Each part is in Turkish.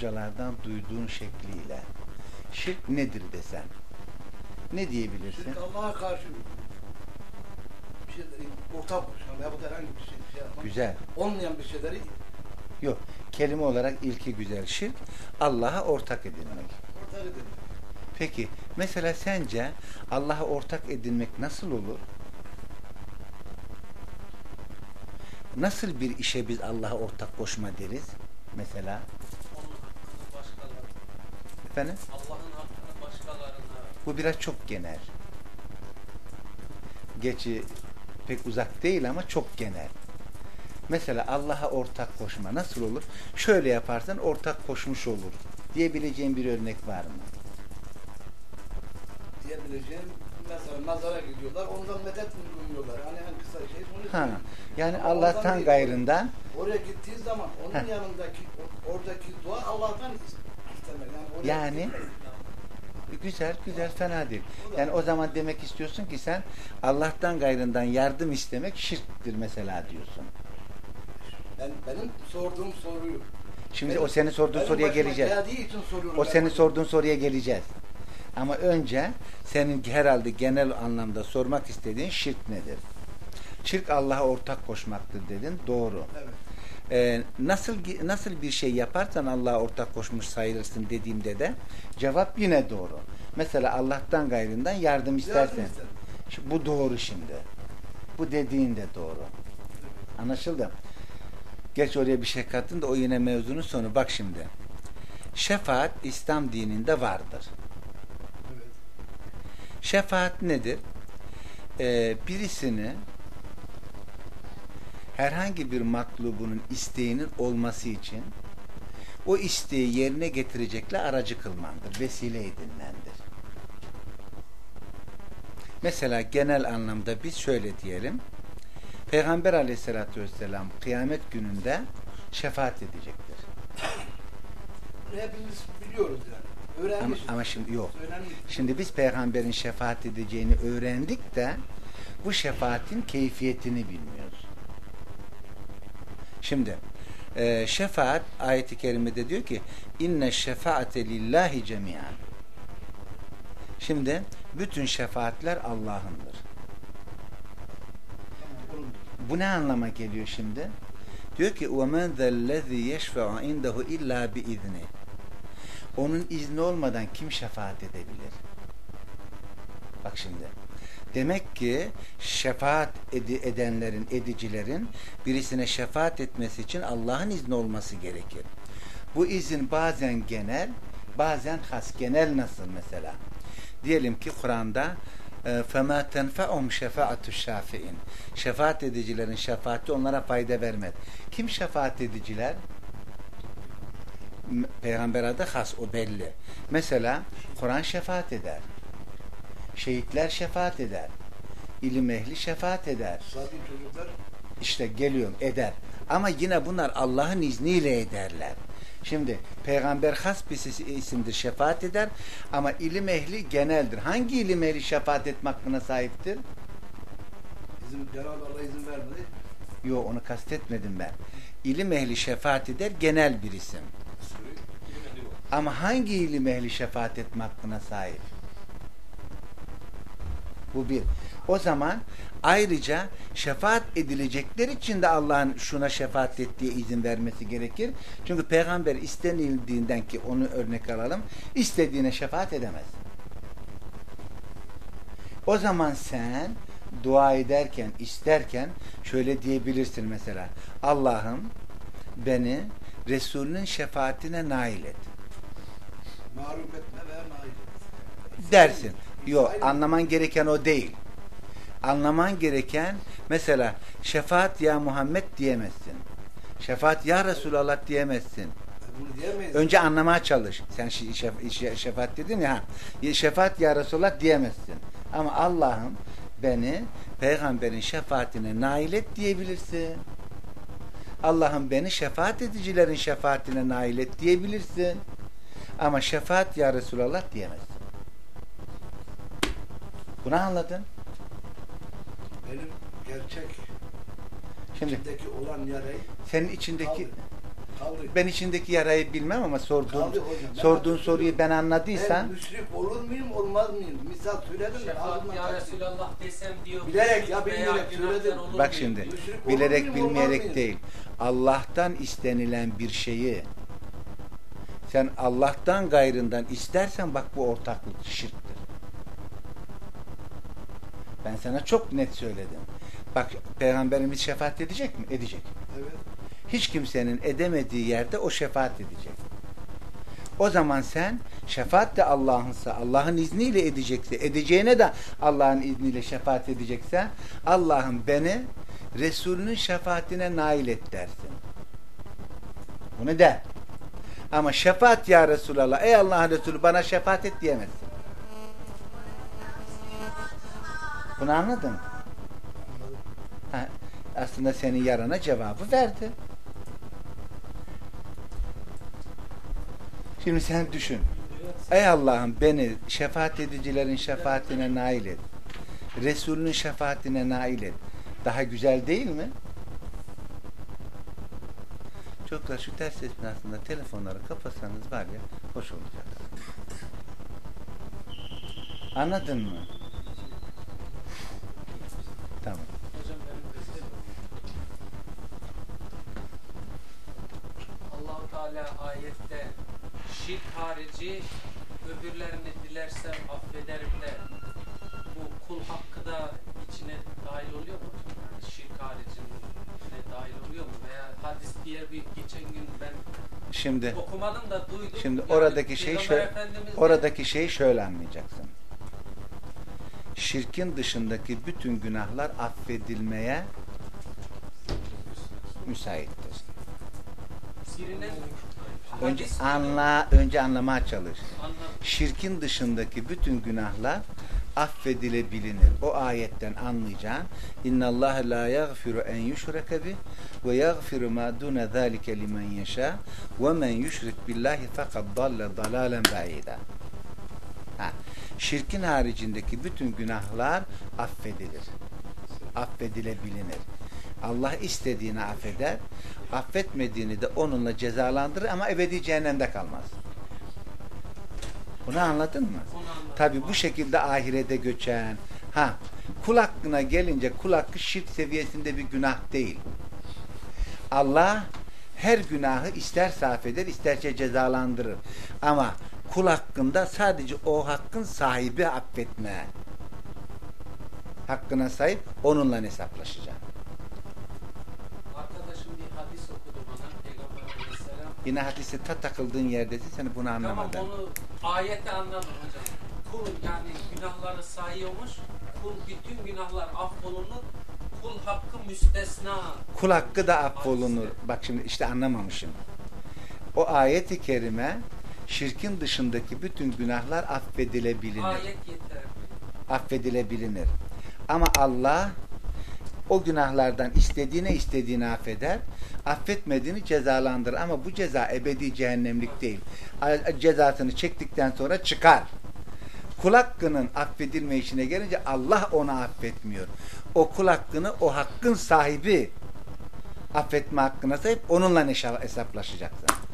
hocalardan duyduğun şekliyle şirk nedir desen ne diyebilirsin? Şirk Allah'a karşı bir şey ortak koşan veya bu da herhangi bir şey, şey yapmak. Güzel. Olmayan bir şeyleri Yok. Kelime olarak ilki güzel. Şirk Allah'a ortak edilmek. ortak edin. Peki mesela sence Allah'a ortak edinmek nasıl olur? Nasıl bir işe biz Allah'a ortak koşma deriz? Mesela efendim Allah'ın hakkını başkalarına bu biraz çok genel. Geçi pek uzak değil ama çok genel. Mesela Allah'a ortak koşma nasıl olur? Şöyle yaparsan ortak koşmuş olur diyebileceğin bir örnek var mı? diyebileceğim mesela nazara gidiyorlar ondan medet umuyorlar. Hani en kısa şey bunu Ha, yani Ama Allah'tan gayrından Oraya gittiği zaman onun Heh. yanındaki oradaki dua Allah'tan. Yani, güzel güzel fena değil. Yani o zaman demek istiyorsun ki sen Allah'tan gayrından yardım istemek şirktir mesela diyorsun. ben, benim sorduğum soruyu Şimdi benim- o senin sorduğun soruya geleceğiz. O senin sorduğun soruya geleceğiz. Ama önce senin herhalde genel anlamda sormak istediğin şirk nedir? Şirk Allah'a ortak koşmaktır dedin. Doğru. Evet. Ee, nasıl nasıl bir şey yaparsan Allah'a ortak koşmuş sayılırsın dediğimde de cevap yine doğru. Mesela Allah'tan gayrından yardım istersen. Yardım Bu doğru şimdi. Bu dediğin de doğru. Anlaşıldı. Geç oraya bir şey kattın da o yine mevzunun sonu. Bak şimdi. Şefaat İslam dininde vardır. Evet. Şefaat nedir? Ee, birisini herhangi bir matlubunun isteğinin olması için o isteği yerine getirecekle aracı kılmandır. Vesile edinmendir. Mesela genel anlamda biz şöyle diyelim. Peygamber aleyhissalatü vesselam kıyamet gününde şefaat edecektir. Hepimiz biliyoruz yani. Ama, Öğrenmişiz. ama şimdi yok. Şimdi biz peygamberin şefaat edeceğini öğrendik de bu şefaatin keyfiyetini bilmiyoruz. Şimdi e, şefaat ayeti kerimede diyor ki inne şefaate lillahi cemiyan. Şimdi bütün şefaatler Allah'ındır. Tamam, onun- Bu ne anlama geliyor şimdi? Diyor ki وَمَنْ ذَا الَّذ۪ي يَشْفَعُ عِنْدَهُ اِلَّا بِاِذْنِ Onun izni olmadan kim şefaat edebilir? Bak şimdi. Demek ki şefaat edi- edenlerin, edicilerin birisine şefaat etmesi için Allah'ın izni olması gerekir. Bu izin bazen genel, bazen has. Genel nasıl mesela? Diyelim ki Kur'an'da فَمَا تَنْفَعُمْ شَفَاعَةُ الشَّافِئِينَ Şefaat edicilerin şefaati onlara fayda vermez. Kim şefaat ediciler? M- Peygamber adı has, o belli. Mesela Kur'an şefaat eder. Şehitler şefaat eder. İlim ehli şefaat eder. Sabi çocuklar İşte geliyorum eder. Ama yine bunlar Allah'ın izniyle ederler. Şimdi peygamber has bir isimdir şefaat eder ama ilim ehli geneldir. Hangi ilim ehli şefaat etme hakkına sahiptir? izin, Cenab-ı Allah izin vermedi. Yok onu kastetmedim ben. İlim ehli şefaat eder genel bir isim. Ama hangi ilim ehli şefaat etme hakkına sahip? Bu bir. O zaman ayrıca şefaat edilecekler için de Allah'ın şuna şefaat ettiği izin vermesi gerekir. Çünkü peygamber istenildiğinden ki onu örnek alalım, istediğine şefaat edemez. O zaman sen dua ederken, isterken şöyle diyebilirsin mesela. Allah'ım beni Resulünün şefaatine nail et. Mağlup etme veya nail et. dersin. Yok anlaman gereken o değil. Anlaman gereken mesela şefaat ya Muhammed diyemezsin. Şefaat ya Resulallah diyemezsin. Diyemeyiz. Önce anlamaya çalış. Sen şef- şe- şefaat dedin ya. Şefaat ya Resulallah diyemezsin. Ama Allah'ım beni peygamberin şefaatine nail et diyebilirsin. Allah'ım beni şefaat edicilerin şefaatine nail et diyebilirsin. Ama şefaat ya Resulallah diyemezsin. Bunu anladın? Benim gerçek Şimdi içindeki olan yarayı senin içindeki kaldır. Kavri. Ben içindeki yarayı bilmem ama sorduğun hocam. Ben sorduğun hatırlıyorum. soruyu ben Ben anladıysan müşrik olur muyum olmaz mıyım? Misal söyledim de Şefaat ağzımdan ya. Resulallah desem diyor. Bilerek ya, günahkar söyledim. bak şimdi. Müşrik bilerek muyum, bilmeyerek değil. Allah'tan istenilen bir şeyi sen Allah'tan gayrından istersen bak bu ortaklık şirktir. Ben sana çok net söyledim. Bak peygamberimiz şefaat edecek mi? Edecek. Evet. Hiç kimsenin edemediği yerde o şefaat edecek. O zaman sen şefaat de Allah'ınsa, Allah'ın izniyle edecekse, edeceğine de Allah'ın izniyle şefaat edecekse, Allah'ım beni Resulünün şefaatine nail et dersin. Bunu de. Ama şefaat ya Resulallah, ey Allah'ın Resulü bana şefaat et diyemezsin. Bunu anladın mı? Anladım. Ha, aslında senin yarana cevabı verdi. Şimdi sen düşün. Ey Allah'ım beni şefaat edicilerin şefaatine nail et. Resulünün şefaatine nail et. Daha güzel değil mi? Çocuklar şu ders esnasında telefonları kapatsanız var ya hoş olacak. Anladın mı? Tamam. Allahu Teala ayette şirk harici öbürlerini dilersem affederim de bu kul hakkı da içine dahil oluyor mu? Yani şirk haricinin içine dahil oluyor mu? Veya hadis diye bir geçen gün ben Şimdi okumadım da duydum. Şimdi Yani oradaki şey şöyle oradaki şeyi şöyle anlayacaksın. Şirkin dışındaki bütün günahlar affedilmeye müsaittir. Önce anla, önce anlamaya çalış. Şirkin dışındaki bütün günahlar affedilebilir. O ayetten anlayacağın İnna Allah la yaghfiru en yushraka bih ve yaghfiru ma dun zalika limen yasha ve men yushrik billahi fakat dalla dalalan ba'ida. Şirkin haricindeki bütün günahlar affedilir. Affedilebilir. Allah istediğini affeder, affetmediğini de onunla cezalandırır ama ebedi cehennemde kalmaz. Bunu anladın mı? Tabi bu şekilde ahirete göçen. Ha, kul hakkına gelince kul hakkı şirk seviyesinde bir günah değil. Allah her günahı isterse affeder, isterse cezalandırır. Ama kul hakkında sadece o hakkın sahibi affetme. Hakkına sahip onunla hesaplaşacak. Arkadaşım bir hadis okudu bana Peygamber Aleyhisselam. Yine hadise ta takıldığın yerdesin seni bunu Tamam anlamadan. onu ayette anladım hocam. Kul yani günahları sayıyormuş. Kul bütün günahlar affolunur. Kul hakkı müstesna. Kul hakkı da affolunur. Bak şimdi işte anlamamışım. O ayeti kerime şirkin dışındaki bütün günahlar affedilebilir. Affedilebilir. Ama Allah o günahlardan istediğine istediğini affeder. Affetmediğini cezalandırır. Ama bu ceza ebedi cehennemlik değil. Cezasını çektikten sonra çıkar. Kul hakkının affedilme işine gelince Allah onu affetmiyor. O kul hakkını o hakkın sahibi affetme hakkına sahip onunla hesaplaşacaksın.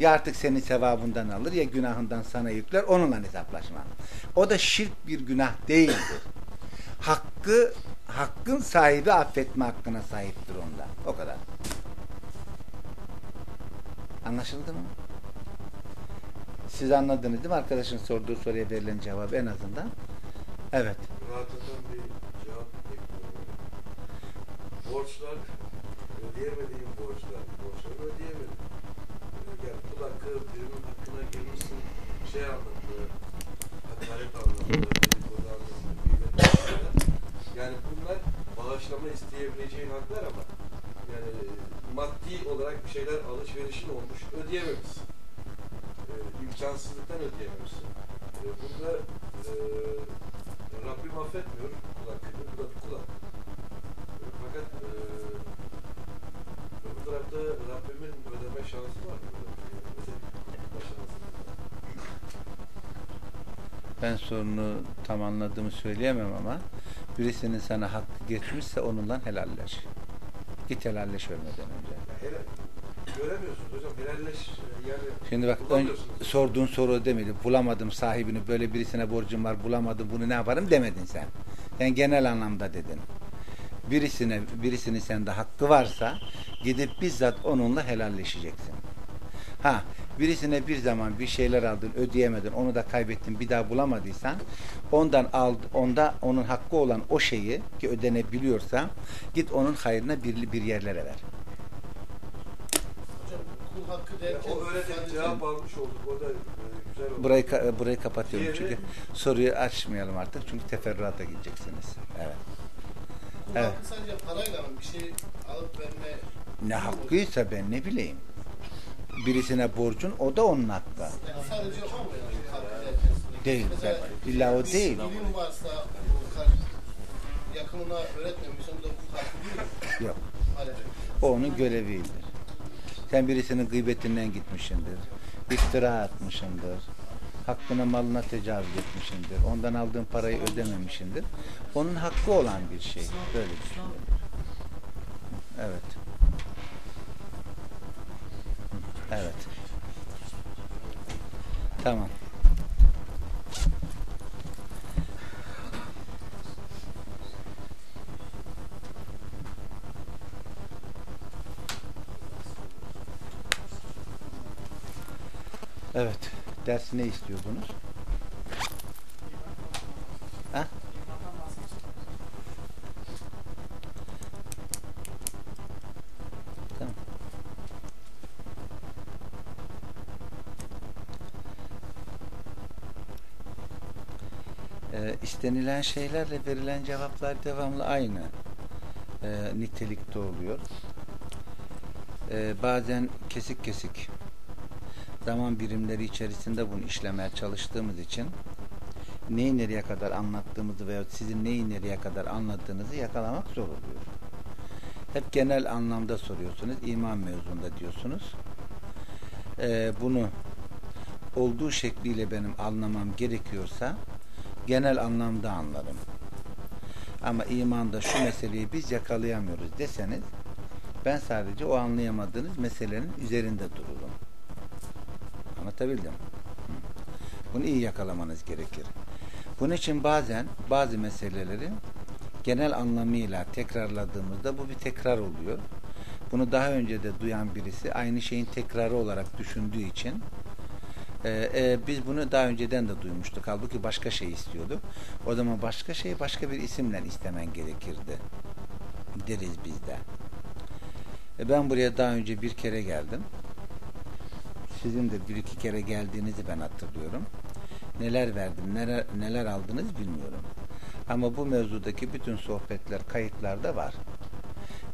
Ya artık senin sevabından alır ya günahından sana yükler onunla hesaplaşma. O da şirk bir günah değildir. Hakkı hakkın sahibi affetme hakkına sahiptir onda. O kadar. Anlaşıldı mı? Siz anladınız değil mi arkadaşın sorduğu soruya verilen cevap en azından? Evet. rahatlatan bir cevap bekliyorum. Borçlar, ödeyemediğim borçlar, borçları ödeyemedim. Yani kul hakkı, birinin hakkına girmişsin, şey anlattı, hakaret anlattı, dedikodu anlattı. Yani bunlar bağışlama isteyebileceğin haklar ama yani maddi olarak bir şeyler alışverişin olmuş, ödeyememişsin. Ee, imkansızlıktan ödeyememişsin. Ee, bunda e, Rabbim affetmiyor kul hakkını. Bu da bir kul hakkı. E, Fakat e, öbür tarafta Rabbimin ödeme şansı var. Ödeme şansı var. Ben sorunu tam anladığımı söyleyemem ama birisinin sana hakkı geçmişse onunla helalleş. Git helalleş ölmeden önce. Hele göremiyorsunuz hocam. Helalleş yani Şimdi bak ön, sorduğun soru demedi. Bulamadım sahibini böyle birisine borcum var bulamadım bunu ne yaparım demedin sen. Sen genel anlamda dedin. Birisine birisinin sende hakkı varsa gidip bizzat onunla helalleşeceksin. Ha birisine bir zaman bir şeyler aldın ödeyemedin onu da kaybettin bir daha bulamadıysan ondan al onda onun hakkı olan o şeyi ki ödenebiliyorsa git onun hayrına bir, bir yerlere ver. Hocam kul hakkı Ya, derken o öyle de sadece- cevap almış olduk. O da e, güzel oldu. Burayı burayı kapatıyorum Diğeri- çünkü soruyu açmayalım artık çünkü teferruata gideceksiniz. Evet. kul Evet. hakkı sadece parayla mı bir şey alıp verme Ne hakkıysa ben ne bileyim. Birisine borcun o da onun hakkı. yani sadece o mu yani kul hakkı derken? Değil. Mesela İlla o değil. varsa yakınına bu da? Yok. O onun göreviydir. Sen birisinin gıybetinden gitmişsindir. İftira atmışındır. Hakkına malına tecavüz etmişindir. Ondan aldığın parayı ödememişindir. Onun hakkı olan bir şey. Böyle düşünüyorum. Evet. Evet. Tamam. Evet. Ders ne istiyordunuz? Ha? İstenilen şeylerle verilen cevaplar devamlı aynı e, nitelikte oluyor. Ee, bazen kesik kesik zaman birimleri içerisinde bunu işlemeye çalıştığımız için neyi nereye kadar anlattığımızı veya sizin neyi nereye kadar anlattığınızı yakalamak zor oluyor. Hep genel anlamda soruyorsunuz. iman mevzunda diyorsunuz. Ee, bunu olduğu şekliyle benim anlamam gerekiyorsa genel anlamda anlarım. Ama imanda şu meseleyi biz yakalayamıyoruz deseniz ben sadece o anlayamadığınız meselenin üzerinde dururum. Anlatabildim. Bunu iyi yakalamanız gerekir. Bunun için bazen bazı meseleleri genel anlamıyla tekrarladığımızda bu bir tekrar oluyor. Bunu daha önce de duyan birisi aynı şeyin tekrarı olarak düşündüğü için e, e, biz bunu daha önceden de duymuştuk. Halbuki başka şey istiyorduk. O zaman başka şey başka bir isimle istemen gerekirdi. Deriz biz de. E, ben buraya daha önce bir kere geldim. Sizin de bir iki kere geldiğinizi ben hatırlıyorum. Neler verdim, neler, neler aldınız bilmiyorum. Ama bu mevzudaki bütün sohbetler kayıtlarda var.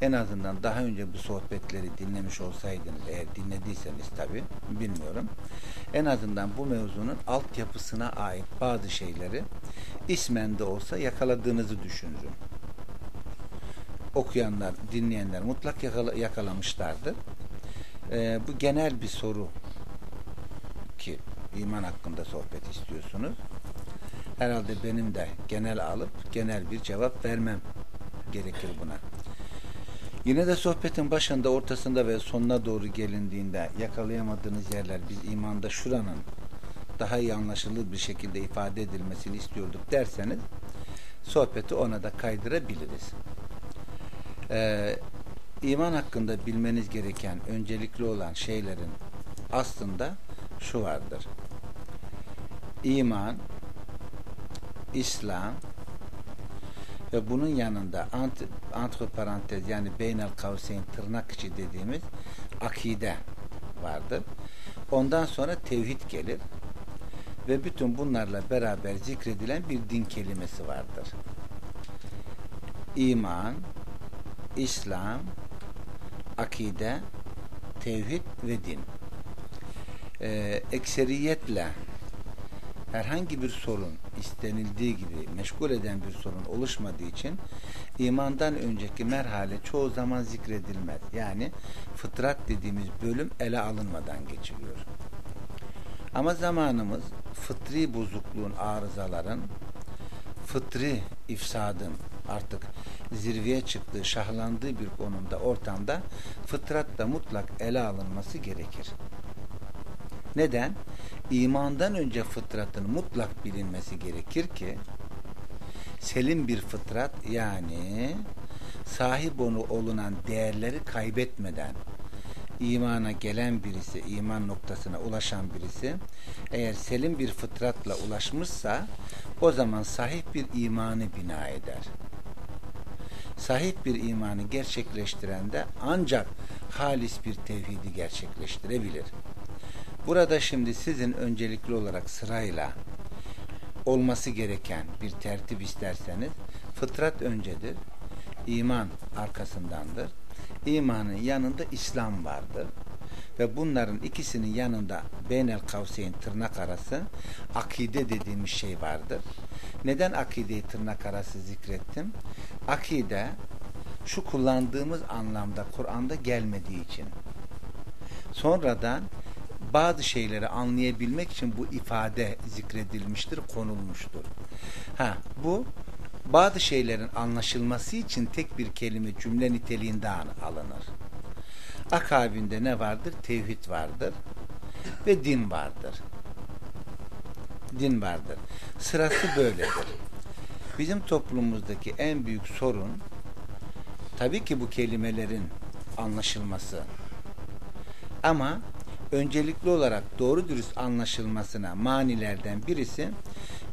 En azından daha önce bu sohbetleri dinlemiş olsaydınız, eğer dinlediyseniz tabi bilmiyorum. En azından bu mevzunun altyapısına ait bazı şeyleri ismen de olsa yakaladığınızı düşünürüm. Okuyanlar, dinleyenler mutlak yakala, yakalamışlardır. Ee, bu genel bir soru ki iman hakkında sohbet istiyorsunuz. Herhalde benim de genel alıp genel bir cevap vermem gerekir buna. Yine de sohbetin başında, ortasında ve sonuna doğru gelindiğinde yakalayamadığınız yerler biz imanda şuranın daha iyi anlaşılır bir şekilde ifade edilmesini istiyorduk derseniz sohbeti ona da kaydırabiliriz. Ee, iman hakkında bilmeniz gereken öncelikli olan şeylerin aslında şu vardır. İman, İslam ve bunun yanında ant, antroparantez yani beynel kavseyn tırnak içi dediğimiz akide vardır. Ondan sonra tevhid gelir ve bütün bunlarla beraber zikredilen bir din kelimesi vardır. İman, İslam, akide, tevhid ve din. Ee, ekseriyetle herhangi bir sorun istenildiği gibi meşgul eden bir sorun oluşmadığı için imandan önceki merhale çoğu zaman zikredilmez. Yani fıtrat dediğimiz bölüm ele alınmadan geçiliyor. Ama zamanımız fıtri bozukluğun arızaların, fıtri ifsadın artık zirveye çıktığı, şahlandığı bir konumda, ortamda fıtratta mutlak ele alınması gerekir. Neden? İmandan önce fıtratın mutlak bilinmesi gerekir ki selim bir fıtrat yani sahip onu olunan değerleri kaybetmeden imana gelen birisi, iman noktasına ulaşan birisi eğer selim bir fıtratla ulaşmışsa o zaman sahip bir imanı bina eder. Sahip bir imanı gerçekleştiren de ancak halis bir tevhidi gerçekleştirebilir. Burada şimdi sizin öncelikli olarak sırayla olması gereken bir tertip isterseniz fıtrat öncedir, iman arkasındandır. İmanın yanında İslam vardır. Ve bunların ikisinin yanında beynel kavseyn tırnak arası akide dediğimiz şey vardır. Neden akideyi tırnak arası zikrettim? Akide şu kullandığımız anlamda Kur'an'da gelmediği için sonradan bazı şeyleri anlayabilmek için bu ifade zikredilmiştir, konulmuştur. Ha, bu bazı şeylerin anlaşılması için tek bir kelime cümle niteliğinde alınır. Akabinde ne vardır? Tevhid vardır ve din vardır. Din vardır. Sırası böyledir. Bizim toplumumuzdaki en büyük sorun tabii ki bu kelimelerin anlaşılması. Ama öncelikli olarak doğru dürüst anlaşılmasına manilerden birisi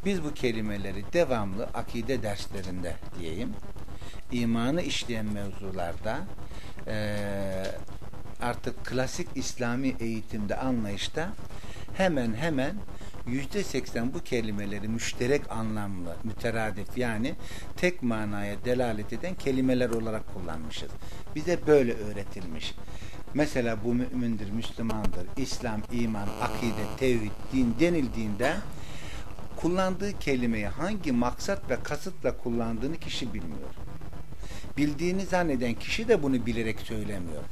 biz bu kelimeleri devamlı akide derslerinde diyeyim imanı işleyen mevzularda e, artık klasik İslami eğitimde anlayışta hemen hemen yüzde seksen bu kelimeleri müşterek anlamlı, müteradif yani tek manaya delalet eden kelimeler olarak kullanmışız. Bize böyle öğretilmiş. Mesela bu mümindir, Müslümandır, İslam, iman, akide, tevhid, din denildiğinde kullandığı kelimeyi hangi maksat ve kasıtla kullandığını kişi bilmiyor. Bildiğini zanneden kişi de bunu bilerek söylemiyor.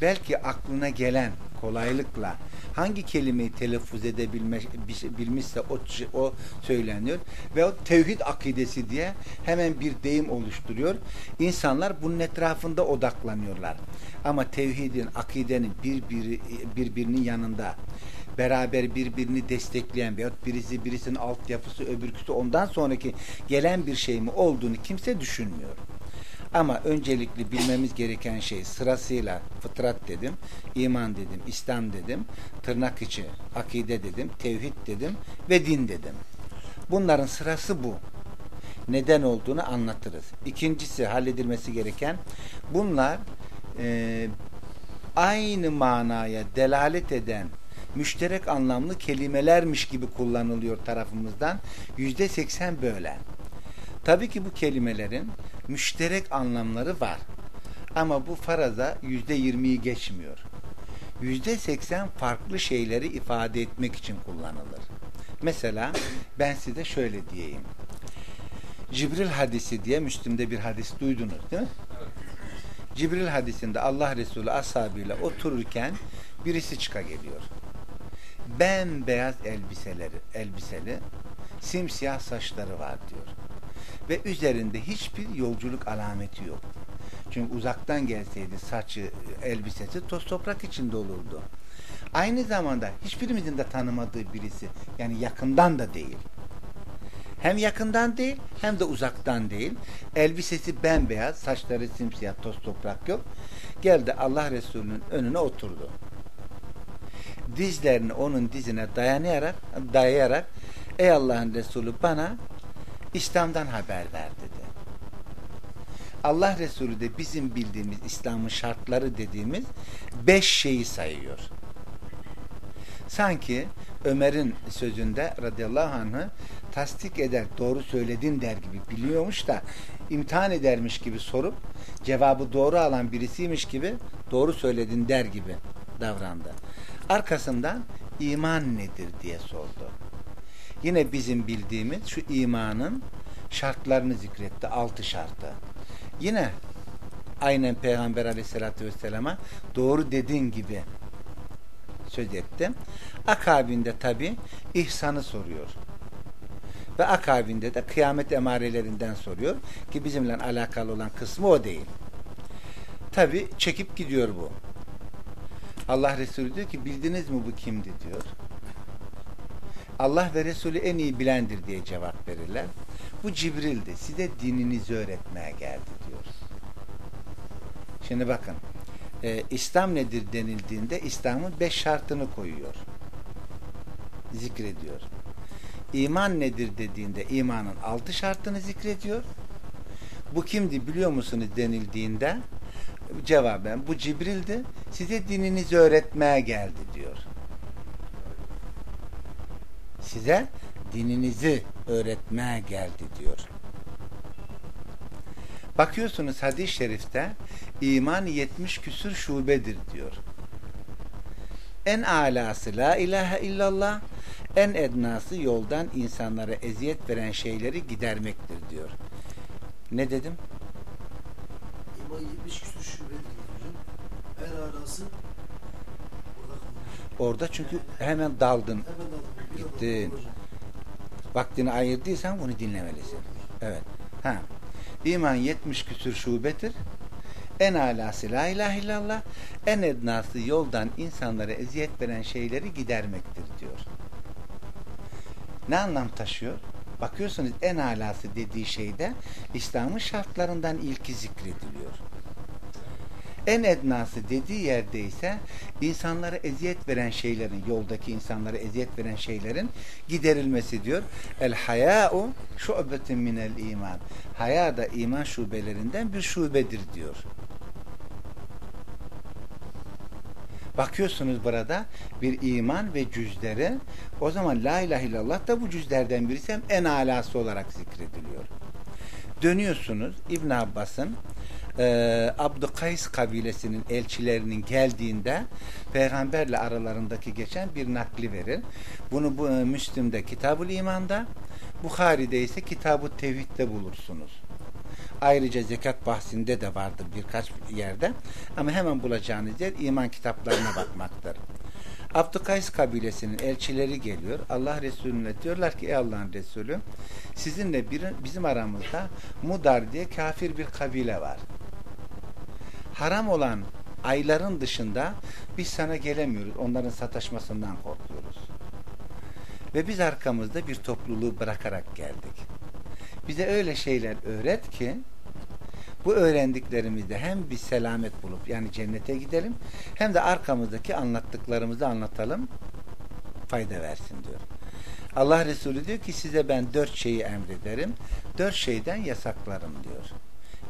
Belki aklına gelen kolaylıkla hangi kelimeyi telaffuz edebilmişse o, o söyleniyor ve o tevhid akidesi diye hemen bir deyim oluşturuyor. İnsanlar bunun etrafında odaklanıyorlar. Ama tevhidin, akidenin birbiri, birbirinin yanında beraber birbirini destekleyen veyahut birisi birisinin altyapısı öbürküsü ondan sonraki gelen bir şey mi olduğunu kimse düşünmüyor. Ama öncelikli bilmemiz gereken şey sırasıyla fıtrat dedim, iman dedim, İslam dedim, tırnak içi akide dedim, tevhid dedim ve din dedim. Bunların sırası bu. Neden olduğunu anlatırız. İkincisi halledilmesi gereken bunlar e, aynı manaya delalet eden müşterek anlamlı kelimelermiş gibi kullanılıyor tarafımızdan. Yüzde seksen böyle. Tabii ki bu kelimelerin müşterek anlamları var. Ama bu faraza yüzde yirmiyi geçmiyor. Yüzde seksen farklı şeyleri ifade etmek için kullanılır. Mesela ben size şöyle diyeyim. Cibril hadisi diye Müslüm'de bir hadis duydunuz değil mi? Cibril hadisinde Allah Resulü ashabıyla otururken birisi çıka geliyor. Bembeyaz elbiseleri, elbiseli, simsiyah saçları var diyor ve üzerinde hiçbir yolculuk alameti yok. Çünkü uzaktan gelseydi saçı, elbisesi toz toprak içinde olurdu. Aynı zamanda hiçbirimizin de tanımadığı birisi yani yakından da değil. Hem yakından değil hem de uzaktan değil. Elbisesi bembeyaz, saçları simsiyah, toz toprak yok. Geldi Allah Resulü'nün önüne oturdu. Dizlerini onun dizine dayanayarak, dayayarak Ey Allah'ın Resulü bana İslam'dan haber ver dedi. Allah Resulü de bizim bildiğimiz İslam'ın şartları dediğimiz beş şeyi sayıyor. Sanki Ömer'in sözünde radıyallahu anh'ı tasdik eder, doğru söyledin der gibi biliyormuş da imtihan edermiş gibi sorup cevabı doğru alan birisiymiş gibi doğru söyledin der gibi davrandı. Arkasından iman nedir diye sordu. Yine bizim bildiğimiz şu imanın şartlarını zikretti. Altı şartı. Yine aynen Peygamber aleyhissalatü vesselama doğru dediğin gibi söz etti. Akabinde tabi ihsanı soruyor. Ve akabinde de kıyamet emarelerinden soruyor ki bizimle alakalı olan kısmı o değil. Tabi çekip gidiyor bu. Allah Resulü diyor ki bildiniz mi bu kimdi diyor. Allah ve Resulü en iyi bilendir diye cevap verirler. Bu Cibril'di. Size dininizi öğretmeye geldi diyor. Şimdi bakın. E, İslam nedir denildiğinde İslam'ın beş şartını koyuyor. Zikrediyor. İman nedir dediğinde imanın altı şartını zikrediyor. Bu kimdi biliyor musunuz denildiğinde cevaben bu Cibril'di. Size dininizi öğretmeye geldi diyor. Size dininizi öğretmeye geldi diyor. Bakıyorsunuz hadis-i şerifte iman 70 küsür şubedir diyor. En alası la ilahe illallah, en ednası yoldan insanlara eziyet veren şeyleri gidermektir diyor. Ne dedim? İman 70 küsur şubedir hocam. En kalmış. Orada çünkü hemen daldın. Gittin. Vaktini ayırdıysan bunu dinlemelisin. Evet. Ha. İman 70 küsür şubedir. En alası la ilahe illallah, en ednası yoldan insanlara eziyet veren şeyleri gidermektir diyor. Ne anlam taşıyor? Bakıyorsunuz en alası dediği şeyde İslam'ın şartlarından ilki zikrediliyor. En ednası dediği yerde ise insanlara eziyet veren şeylerin, yoldaki insanlara eziyet veren şeylerin giderilmesi diyor. El haya'u şubetin minel iman. Haya da iman şubelerinden bir şubedir diyor. Bakıyorsunuz burada bir iman ve cüzleri o zaman la ilahe illallah da bu cüzlerden birisi hem en alası olarak zikrediliyor. Dönüyorsunuz İbn Abbas'ın e, Abdükays kabilesinin elçilerinin geldiğinde peygamberle aralarındaki geçen bir nakli verir. Bunu bu e, Müslim'de Kitab-ül İman'da Bukhari'de ise Kitab-ı Tevhid'de bulursunuz. Ayrıca zekat bahsinde de vardır birkaç yerde. Ama hemen bulacağınız yer iman kitaplarına bakmaktır. Abdükays kabilesinin elçileri geliyor. Allah Resulüne diyorlar ki ey Allah'ın Resulü sizinle bir, bizim aramızda Mudar diye kafir bir kabile var. Haram olan ayların dışında biz sana gelemiyoruz. Onların sataşmasından korkuyoruz. Ve biz arkamızda bir topluluğu bırakarak geldik. Bize öyle şeyler öğret ki bu öğrendiklerimizde hem bir selamet bulup yani cennete gidelim hem de arkamızdaki anlattıklarımızı anlatalım fayda versin diyor. Allah Resulü diyor ki size ben dört şeyi emrederim. Dört şeyden yasaklarım diyor.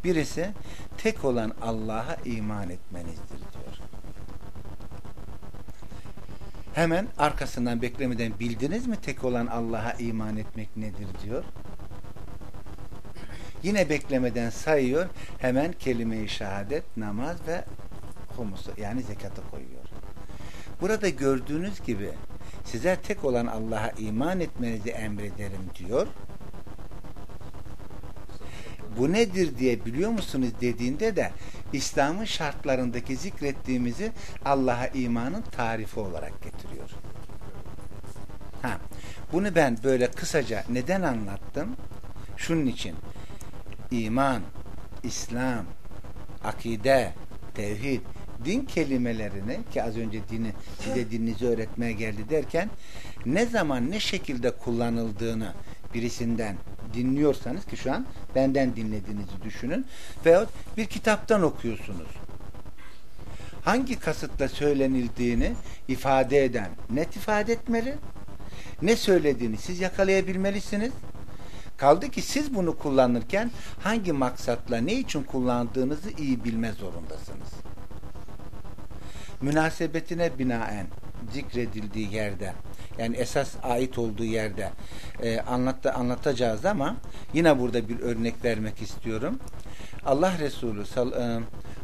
Birisi tek olan Allah'a iman etmenizdir diyor. Hemen arkasından beklemeden bildiniz mi tek olan Allah'a iman etmek nedir diyor. Yine beklemeden sayıyor. Hemen kelime-i şehadet, namaz ve humusu yani zekatı koyuyor. Burada gördüğünüz gibi size tek olan Allah'a iman etmenizi emrederim diyor. Bu nedir diye biliyor musunuz dediğinde de İslam'ın şartlarındaki zikrettiğimizi Allah'a imanın tarifi olarak getiriyor. Ha, bunu ben böyle kısaca neden anlattım? Şunun için iman, İslam, akide, tevhid, din kelimelerini ki az önce dini size dininizi öğretmeye geldi derken ne zaman ne şekilde kullanıldığını birisinden dinliyorsanız ki şu an benden dinlediğinizi düşünün veyahut bir kitaptan okuyorsunuz. Hangi kasıtla söylenildiğini ifade eden net ifade etmeli. Ne söylediğini siz yakalayabilmelisiniz. Kaldı ki siz bunu kullanırken hangi maksatla ne için kullandığınızı iyi bilme zorundasınız. Münasebetine binaen zikredildiği yerde yani esas ait olduğu yerde e, anlattı, anlatacağız ama yine burada bir örnek vermek istiyorum. Allah Resulü sal, e,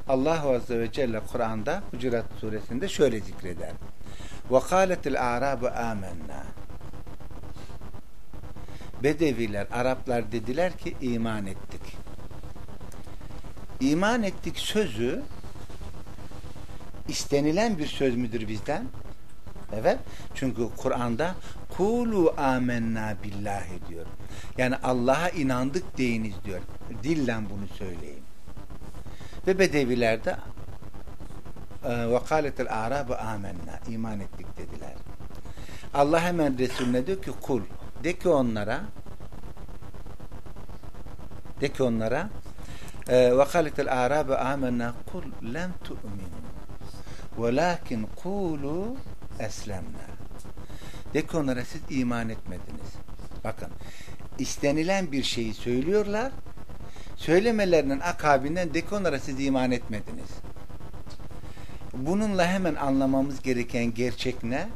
Allah Azze ve Celle Kur'an'da Hucurat suresinde şöyle zikreder. وَقَالَتِ الْاَعْرَابُ آمَنَّا Bedeviler, Araplar dediler ki iman ettik. İman ettik sözü istenilen bir söz müdür bizden? Evet. Çünkü Kur'an'da Kulu amennâ billahi diyor. Yani Allah'a inandık deyiniz diyor. Dillen bunu söyleyin. Ve Bedevilerde kâletel a'râbu amennâ iman ettik dediler. Allah hemen Resulüne diyor ki kul de ki onlara de ki onlara kâletel a'râbu amennâ kul lem tu'minu velakin kulu eslemna de ki onlara siz iman etmediniz. Bakın istenilen bir şeyi söylüyorlar söylemelerinin akabinden de ki onlara siz iman etmediniz. Bununla hemen anlamamız gereken gerçek ne?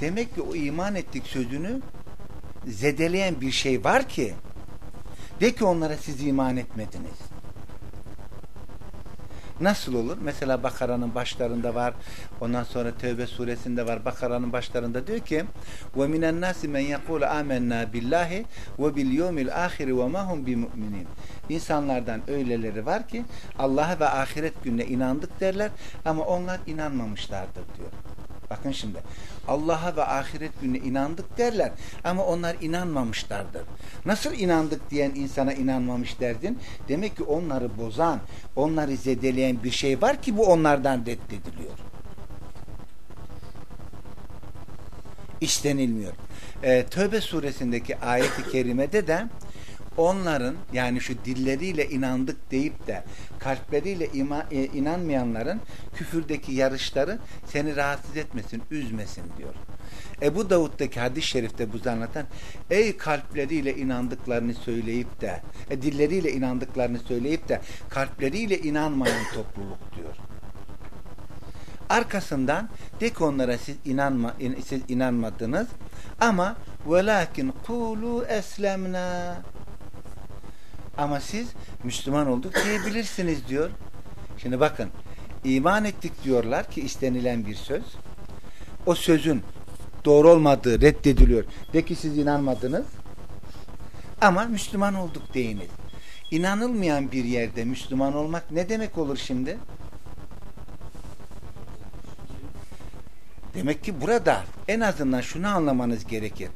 Demek ki o iman ettik sözünü zedeleyen bir şey var ki de ki onlara siz iman etmediniz. Nasıl olur? Mesela Bakara'nın başlarında var. Ondan sonra Tevbe suresinde var. Bakara'nın başlarında diyor ki: "Ve minen nasi men yekulu amennâ billahi ve bil yevmil ahiri ve ma hum bimü'minin." İnsanlardan öyleleri var ki Allah'a ve ahiret gününe inandık derler ama onlar inanmamışlardır diyor. Bakın şimdi Allah'a ve ahiret gününe inandık derler ama onlar inanmamışlardır. Nasıl inandık diyen insana inanmamış derdin? Demek ki onları bozan, onları zedeleyen bir şey var ki bu onlardan reddediliyor. İstenilmiyor. Ee, Tövbe suresindeki ayeti kerimede de onların yani şu dilleriyle inandık deyip de kalpleriyle ima, e, inanmayanların küfürdeki yarışları seni rahatsız etmesin, üzmesin diyor. Ebu Davud'daki hadis-i şerifte bu anlatan ey kalpleriyle inandıklarını söyleyip de e, dilleriyle inandıklarını söyleyip de kalpleriyle inanmayan topluluk diyor. Arkasından de ki onlara siz inanma in, siz inanmadınız ama velakin kulu eslemna ama siz Müslüman olduk diyebilirsiniz diyor. Şimdi bakın iman ettik diyorlar ki istenilen bir söz. O sözün doğru olmadığı reddediliyor. De ki siz inanmadınız. Ama Müslüman olduk deyiniz. İnanılmayan bir yerde Müslüman olmak ne demek olur şimdi? Demek ki burada en azından şunu anlamanız gerekir.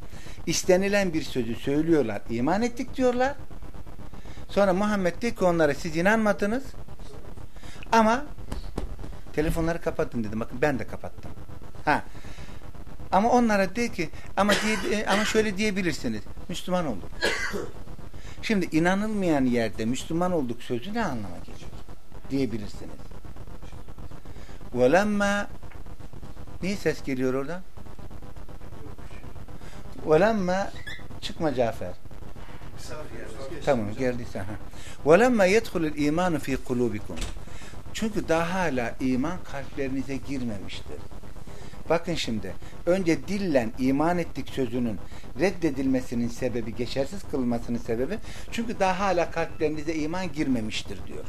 İstenilen bir sözü söylüyorlar, iman ettik diyorlar. Sonra Muhammed diyor ki onlara siz inanmadınız ama telefonları kapatın dedim. Bakın ben de kapattım. Ha. Ama onlara diyor ki ama diye, e, ama şöyle diyebilirsiniz. Müslüman olduk. Şimdi inanılmayan yerde Müslüman olduk sözü ne anlama geliyor? Diyebilirsiniz. وَلَمَّا Niye ses geliyor orada? وَلَمَّا Çıkma Cafer. Tamam geldiyse. Ha. وَلَمَّا يَدْخُلُ الْا۪يمَانُ ف۪ي قُلُوبِكُمْ Çünkü daha hala iman kalplerinize girmemiştir. Bakın şimdi önce dillen iman ettik sözünün reddedilmesinin sebebi, geçersiz kılmasının sebebi çünkü daha hala kalplerinize iman girmemiştir diyor.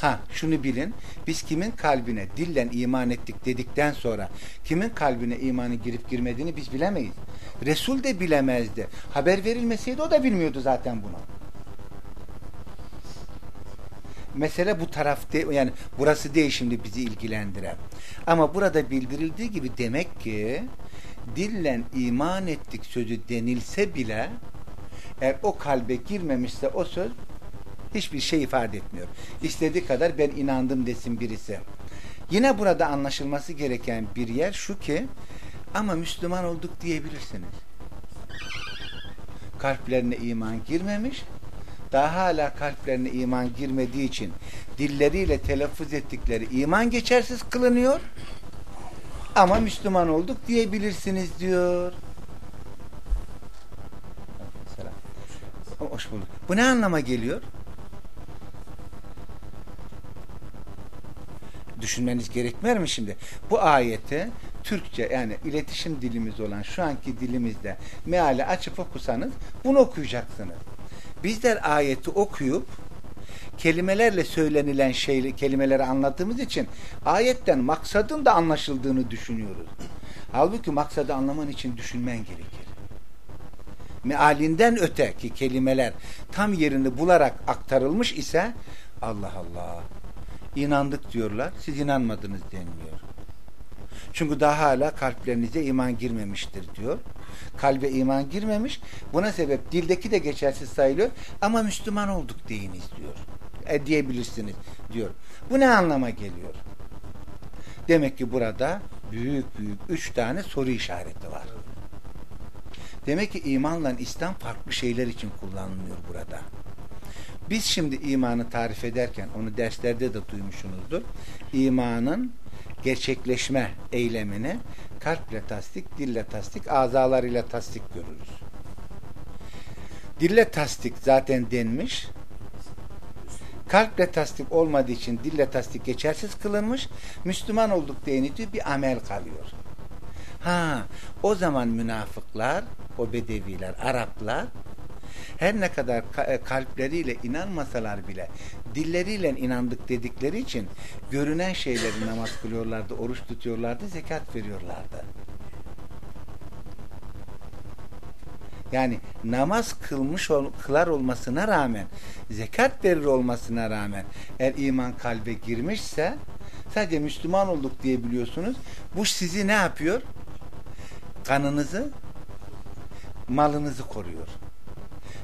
Ha şunu bilin biz kimin kalbine dillen iman ettik dedikten sonra kimin kalbine imanı girip girmediğini biz bilemeyiz. Resul de bilemezdi. Haber verilmeseydi o da bilmiyordu zaten bunu. Mesele bu tarafta yani burası değil şimdi bizi ilgilendiren. Ama burada bildirildiği gibi demek ki dillen iman ettik sözü denilse bile eğer o kalbe girmemişse o söz hiçbir şey ifade etmiyor. İstediği kadar ben inandım desin birisi. Yine burada anlaşılması gereken bir yer şu ki ama Müslüman olduk diyebilirsiniz. Kalplerine iman girmemiş daha hala kalplerine iman girmediği için dilleriyle telaffuz ettikleri iman geçersiz kılınıyor ama Müslüman olduk diyebilirsiniz diyor. Hoş bulduk. Bu ne anlama geliyor? Düşünmeniz gerekmer mi şimdi? Bu ayeti Türkçe yani iletişim dilimiz olan şu anki dilimizde meali açıp okusanız bunu okuyacaksınız. Bizler ayeti okuyup kelimelerle söylenilen şeyli kelimeleri anladığımız için ayetten maksadın da anlaşıldığını düşünüyoruz. Halbuki maksadı anlaman için düşünmen gerekir. Mealinden öteki kelimeler tam yerini bularak aktarılmış ise Allah Allah inandık diyorlar siz inanmadınız deniliyor. Çünkü daha hala kalplerinize iman girmemiştir diyor. Kalbe iman girmemiş. Buna sebep dildeki de geçersiz sayılıyor. Ama Müslüman olduk deyiniz diyor. E, diyebilirsiniz diyor. Bu ne anlama geliyor? Demek ki burada büyük büyük üç tane soru işareti var. Demek ki imanla İslam farklı şeyler için kullanılıyor burada. Biz şimdi imanı tarif ederken onu derslerde de duymuşsunuzdur. İmanın gerçekleşme eylemini kalple tasdik, dille tasdik, azalarıyla tasdik görürüz. Dille tasdik zaten denmiş. Kalple tasdik olmadığı için dille tasdik geçersiz kılınmış. Müslüman olduk deyince bir amel kalıyor. Ha, o zaman münafıklar, o bedeviler, Araplar her ne kadar e, kalpleriyle inanmasalar bile dilleriyle inandık dedikleri için görünen şeyleri namaz kılıyorlardı, oruç tutuyorlardı, zekat veriyorlardı. Yani namaz kılmış ol, kılar olmasına rağmen, zekat verir olmasına rağmen eğer iman kalbe girmişse sadece Müslüman olduk diye biliyorsunuz. Bu sizi ne yapıyor? Kanınızı, malınızı koruyor.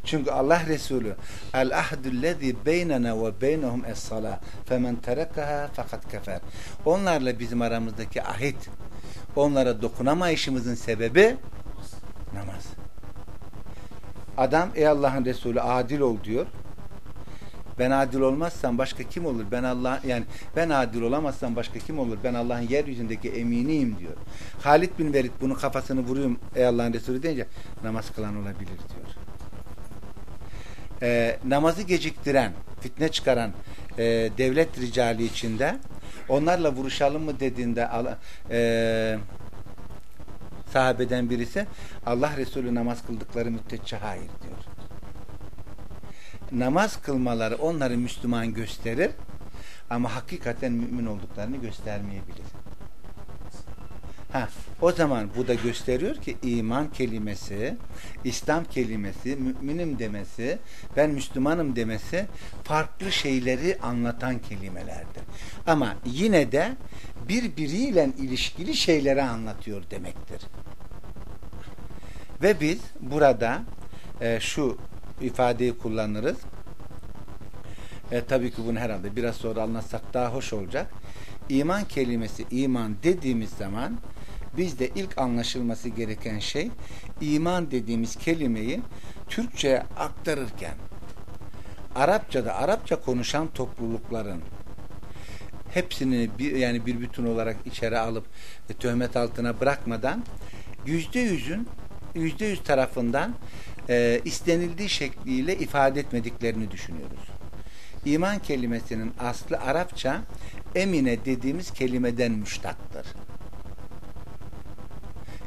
Çünkü Allah Resulü el ahdullezî beynena ve beynehum es-salâ femen terekaha fakat kefer. Onlarla bizim aramızdaki ahit onlara dokunamayışımızın sebebi namaz. Adam ey Allah'ın Resulü adil ol diyor. Ben adil olmazsam başka kim olur? Ben Allah yani ben adil olamazsam başka kim olur? Ben Allah'ın yeryüzündeki eminiyim diyor. Halid bin Velid bunu kafasını vuruyorum ey Allah'ın Resulü deyince namaz kılan olabilir diyor. Ee, namazı geciktiren, fitne çıkaran e, devlet ricali içinde onlarla vuruşalım mı dediğinde e, sahabeden birisi Allah Resulü namaz kıldıkları müddetçe hayır diyor. Namaz kılmaları onları Müslüman gösterir ama hakikaten mümin olduklarını göstermeyebilir. Ha, o zaman bu da gösteriyor ki iman kelimesi, İslam kelimesi, müminim demesi, ben Müslümanım demesi farklı şeyleri anlatan kelimelerdir. Ama yine de birbiriyle ilişkili şeyleri anlatıyor demektir. Ve biz burada e, şu ifadeyi kullanırız. E, tabii ki bunu herhalde biraz sonra anlatsak daha hoş olacak. İman kelimesi iman dediğimiz zaman bizde ilk anlaşılması gereken şey iman dediğimiz kelimeyi Türkçe'ye aktarırken Arapçada Arapça konuşan toplulukların hepsini bir, yani bir bütün olarak içeri alıp e, töhmet altına bırakmadan yüzde yüzün yüzde yüz tarafından e, istenildiği şekliyle ifade etmediklerini düşünüyoruz. İman kelimesinin aslı Arapça emine dediğimiz kelimeden müştaktır.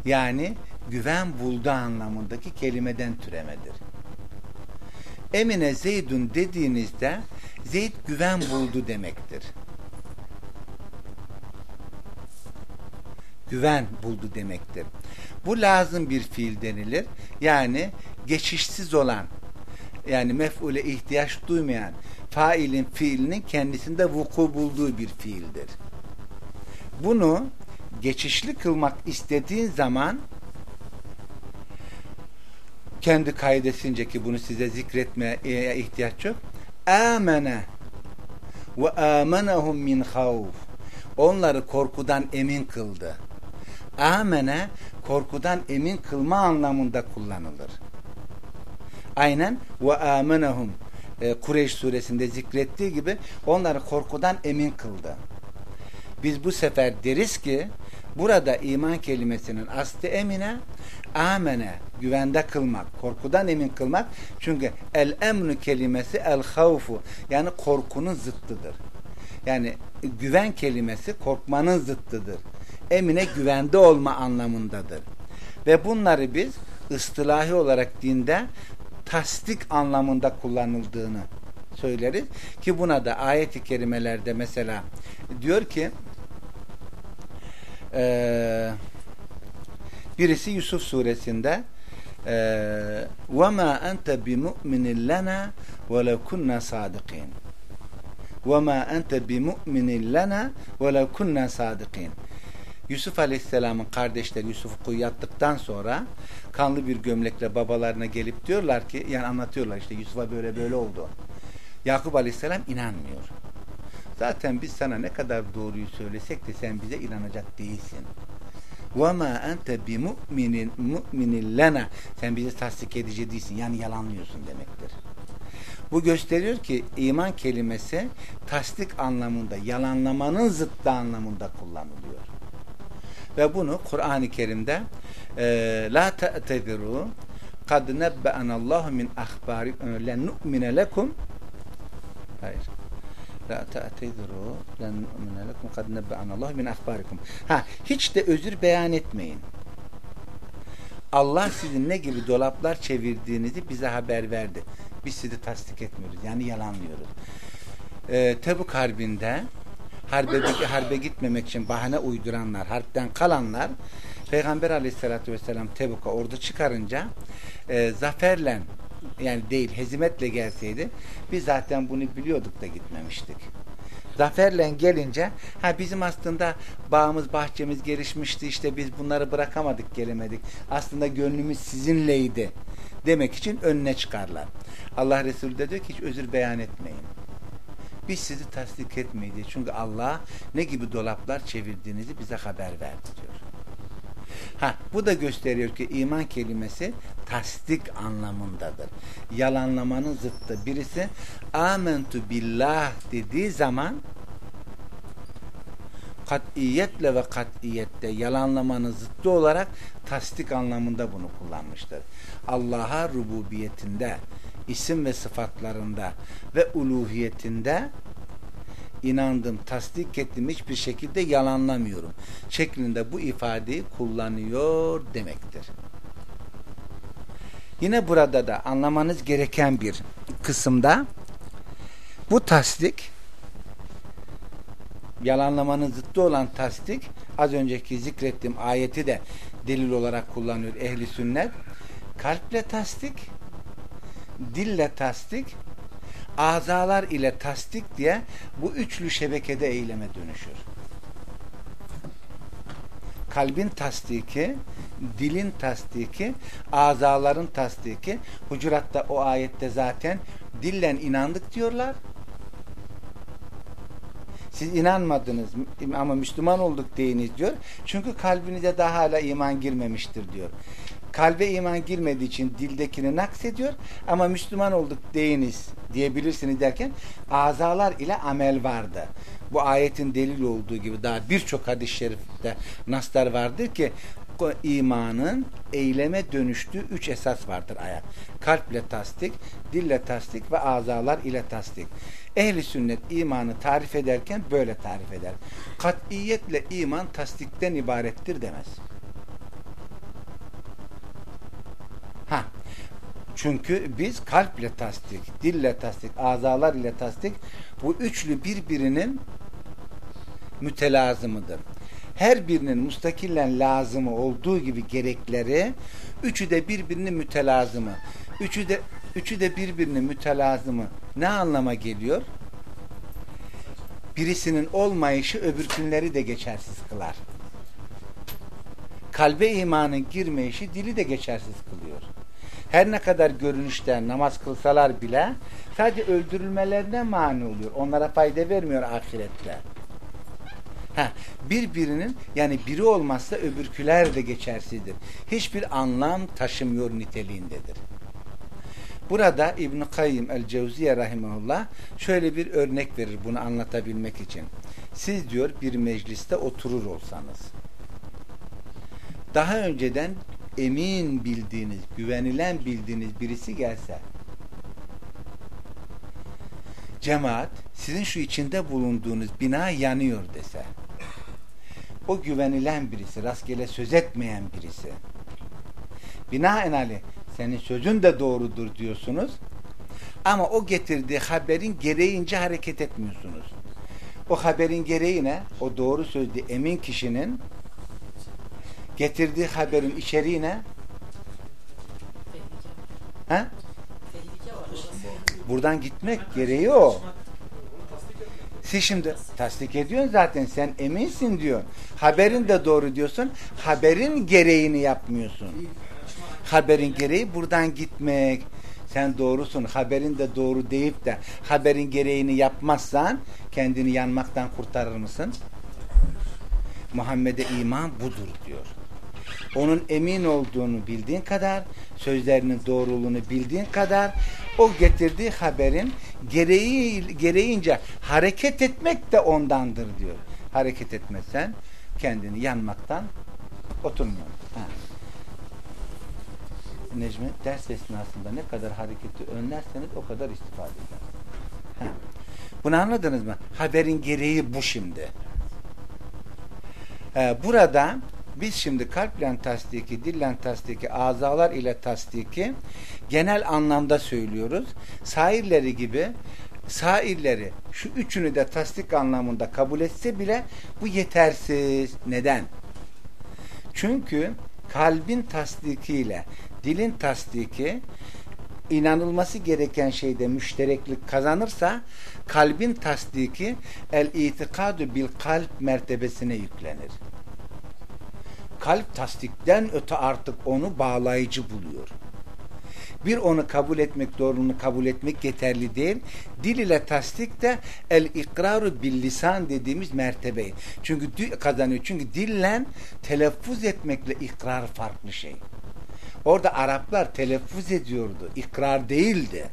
Yani güven buldu anlamındaki kelimeden türemedir. Emine Zeydun dediğinizde Zeyd güven buldu demektir. Güven buldu demektir. Bu lazım bir fiil denilir. Yani geçişsiz olan yani mef'ule ihtiyaç duymayan failin fiilinin kendisinde vuku bulduğu bir fiildir. Bunu geçişli kılmak istediğin zaman kendi kaydesince ki bunu size zikretmeye ihtiyaç yok. Amene ve amenehum min havf. Onları korkudan emin kıldı. Amene korkudan emin kılma anlamında kullanılır. Aynen ve amenehum e, Kureyş suresinde zikrettiği gibi onları korkudan emin kıldı. Biz bu sefer deriz ki burada iman kelimesinin aslı emine amene güvende kılmak, korkudan emin kılmak. Çünkü el emnu kelimesi el havfu yani korkunun zıttıdır. Yani güven kelimesi korkmanın zıttıdır. Emine güvende olma anlamındadır. Ve bunları biz ıstılahi olarak dinde tasdik anlamında kullanıldığını söyleriz. Ki buna da ayet-i kerimelerde mesela diyor ki e, birisi Yusuf suresinde وَمَا أَنْتَ بِمُؤْمِنٍ لَنَا وَلَوْ كُنَّا صَادِقِينَ وَمَا أَنْتَ بِمُؤْمِنٍ لَنَا وَلَوْ كُنَّا صَادِقِينَ Yusuf Aleyhisselam'ın kardeşleri Yusuf'u kuyuya attıktan sonra kanlı bir gömlekle babalarına gelip diyorlar ki yani anlatıyorlar işte Yusuf'a böyle böyle oldu. Yakup Aleyhisselam inanmıyor. Zaten biz sana ne kadar doğruyu söylesek de sen bize inanacak değilsin. وَمَا أَنْتَ بِمُؤْمِنٍ مُؤْمِنٍ لَنَا Sen bizi tasdik edici değilsin. Yani yalanlıyorsun demektir. Bu gösteriyor ki iman kelimesi tasdik anlamında, yalanlamanın zıttı anlamında kullanılıyor. Ve bunu Kur'an-ı Kerim'de e, la te'teziru kad nebbe'anallahu min ahbari len nu'mine lekum hayır la te'teziru len nu'mine lekum kad nebbe'anallahu min ahbarikum ha hiç de özür beyan etmeyin Allah sizin ne gibi dolaplar çevirdiğinizi bize haber verdi. Biz sizi tasdik etmiyoruz. Yani yalanlıyoruz. Ee, Tebuk Harbi'nde harbe, harbe gitmemek için bahane uyduranlar, harpten kalanlar Peygamber aleyhissalatü vesselam Tebuk'a ordu çıkarınca e, zaferle yani değil hezimetle gelseydi biz zaten bunu biliyorduk da gitmemiştik. Zaferle gelince ha bizim aslında bağımız bahçemiz gelişmişti işte biz bunları bırakamadık gelemedik. Aslında gönlümüz sizinleydi demek için önüne çıkarlar. Allah Resulü de diyor ki hiç özür beyan etmeyin. Biz sizi tasdik etmeyeceğiz. Çünkü Allah ne gibi dolaplar çevirdiğinizi bize haber verdi diyor. Ha, bu da gösteriyor ki iman kelimesi tasdik anlamındadır. Yalanlamanın zıttı. Birisi amentu billah dediği zaman katiyetle ve katiyette yalanlamanın zıttı olarak tasdik anlamında bunu kullanmıştır. Allah'a rububiyetinde, isim ve sıfatlarında ve uluhiyetinde inandım, tasdik ettim, hiçbir şekilde yalanlamıyorum. Şeklinde bu ifadeyi kullanıyor demektir. Yine burada da anlamanız gereken bir kısımda bu tasdik yalanlamanın zıttı olan tasdik az önceki zikrettiğim ayeti de delil olarak kullanıyor ehli sünnet. Kalple tasdik, dille tasdik, azalar ile tasdik diye bu üçlü şebekede eyleme dönüşür. Kalbin tasdiki, dilin tasdiki, azaların tasdiki. Hucurat'ta o ayette zaten dillen inandık diyorlar. Siz inanmadınız ama Müslüman olduk deyiniz diyor. Çünkü kalbinize daha hala iman girmemiştir diyor. Kalbe iman girmediği için dildekini naksediyor ama Müslüman olduk deyiniz diyebilirsiniz derken azalar ile amel vardı. Bu ayetin delil olduğu gibi daha birçok hadis-i şerifte naslar vardır ki imanın eyleme dönüştüğü üç esas vardır ayak. Kalple tasdik, dille tasdik ve azalar ile tasdik. Ehli sünnet imanı tarif ederken böyle tarif eder. Katiyetle iman tasdikten ibarettir demez. Ha. Çünkü biz kalple tasdik, dille tasdik, azalar ile tasdik bu üçlü birbirinin mütelazımıdır. Her birinin mustakillen lazımı olduğu gibi gerekleri üçü de birbirinin mütelazımı. Üçü de üçü de birbirinin mütelazımı ne anlama geliyor? Birisinin olmayışı öbürkünleri de geçersiz kılar. Kalbe imanın girmeyişi dili de geçersiz kılıyor. Her ne kadar görünüşte namaz kılsalar bile sadece öldürülmelerine mani oluyor. Onlara fayda vermiyor ahirette. Ha, birbirinin yani biri olmazsa öbürküler de geçersizdir. Hiçbir anlam taşımıyor niteliğindedir. Burada İbn Kayyim el-Cevziye rahimehullah şöyle bir örnek verir bunu anlatabilmek için. Siz diyor bir mecliste oturur olsanız daha önceden emin bildiğiniz, güvenilen bildiğiniz birisi gelse cemaat sizin şu içinde bulunduğunuz bina yanıyor dese o güvenilen birisi, rastgele söz etmeyen birisi binaenaleyh senin sözün de doğrudur diyorsunuz ama o getirdiği haberin gereğince hareket etmiyorsunuz. O haberin gereği ne? O doğru sözlü emin kişinin getirdiği haberin içeriği ne? Ha? Buradan gitmek gereği o. Siz şimdi tasdik ediyorsun zaten sen eminsin diyor. Haberin de doğru diyorsun. Haberin gereğini yapmıyorsun. Haberin gereği buradan gitmek. Sen doğrusun. Haberin de doğru deyip de haberin gereğini yapmazsan kendini yanmaktan kurtarır mısın? Muhammed'e iman budur diyor. Onun emin olduğunu bildiğin kadar, sözlerinin doğruluğunu bildiğin kadar o getirdiği haberin gereği gereğince hareket etmek de ondandır diyor. Hareket etmezsen kendini yanmaktan oturmuyor. Ha. Necmi ders esnasında ne kadar hareketi önlerseniz o kadar istifade eder. Ha. Bunu anladınız mı? Haberin gereği bu şimdi. Ee, burada biz şimdi kalple tasdiki, dille tasdiki, azalar ile tasdiki genel anlamda söylüyoruz. Sairleri gibi sairleri şu üçünü de tasdik anlamında kabul etse bile bu yetersiz. Neden? Çünkü kalbin tasdikiyle dilin tasdiki inanılması gereken şeyde müştereklik kazanırsa kalbin tasdiki el itikadu bil kalp mertebesine yüklenir. Kalp tasdikten öte artık onu bağlayıcı buluyor. Bir onu kabul etmek, doğruluğunu kabul etmek yeterli değil. Dil ile tasdik de el ikraru bil lisan dediğimiz mertebeyi. Çünkü kazanıyor. Çünkü dille telaffuz etmekle ikrar farklı şey. Orada Araplar telaffuz ediyordu. İkrar değildi.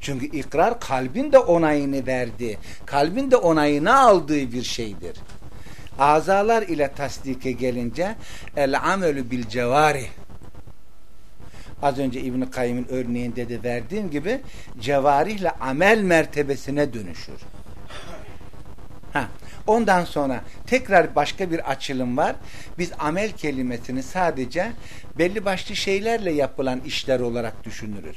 Çünkü ikrar kalbin de onayını verdi. Kalbin de onayını aldığı bir şeydir. Azalar ile tasdike gelince el amelü bil cevarih az önce İbn-i Kayyım'ın örneğinde de verdiğim gibi cevarihle amel mertebesine dönüşür. Ha. Ondan sonra tekrar başka bir açılım var. Biz amel kelimesini sadece belli başlı şeylerle yapılan işler olarak düşünürüz.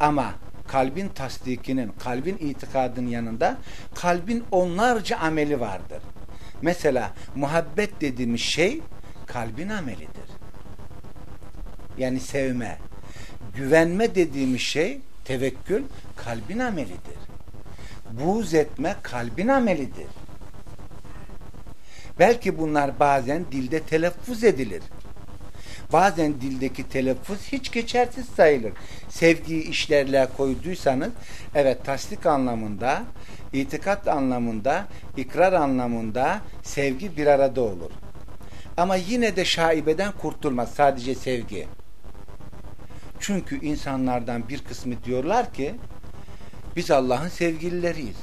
Ama kalbin tasdikinin, kalbin itikadının yanında kalbin onlarca ameli vardır. Mesela muhabbet dediğimiz şey kalbin amelidir. Yani sevme. Güvenme dediğimiz şey tevekkül kalbin amelidir. Buğz etme kalbin amelidir. Belki bunlar bazen dilde telaffuz edilir. Bazen dildeki telaffuz hiç geçersiz sayılır. Sevgiyi işlerle koyduysanız evet tasdik anlamında, itikat anlamında, ikrar anlamında sevgi bir arada olur. Ama yine de şaibeden kurtulmaz sadece sevgi. Çünkü insanlardan bir kısmı diyorlar ki biz Allah'ın sevgilileriyiz.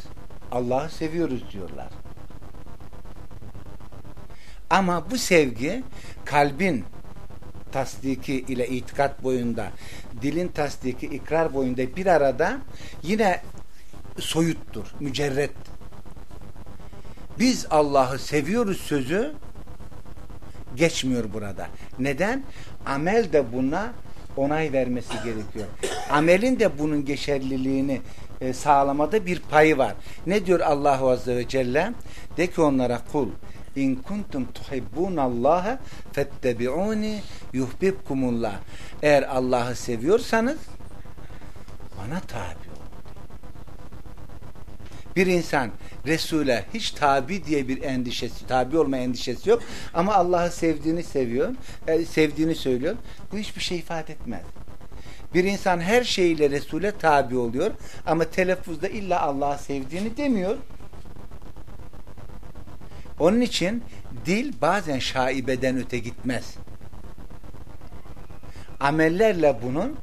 Allah'ı seviyoruz diyorlar. Ama bu sevgi kalbin tasdiki ile itikat boyunda, dilin tasdiki, ikrar boyunda bir arada yine soyuttur, mücerret. Biz Allah'ı seviyoruz sözü geçmiyor burada. Neden? Amel de buna onay vermesi gerekiyor. Amelin de bunun geçerliliğini e, sağlamada bir payı var. Ne diyor Allahu Azze ve Celle? De ki onlara kul in kuntum tuhibbunallaha fettebi'uni yuhbibkumullah. Eğer Allah'ı seviyorsanız bana tabi olun. Bir insan Resul'e hiç tabi diye bir endişesi, tabi olma endişesi yok ama Allah'ı sevdiğini seviyor, e, sevdiğini söylüyor. Bu hiçbir şey ifade etmez. Bir insan her şeyiyle Resul'e tabi oluyor ama telaffuzda illa Allah'ı sevdiğini demiyor. Onun için dil bazen şaibeden öte gitmez. Amellerle bunun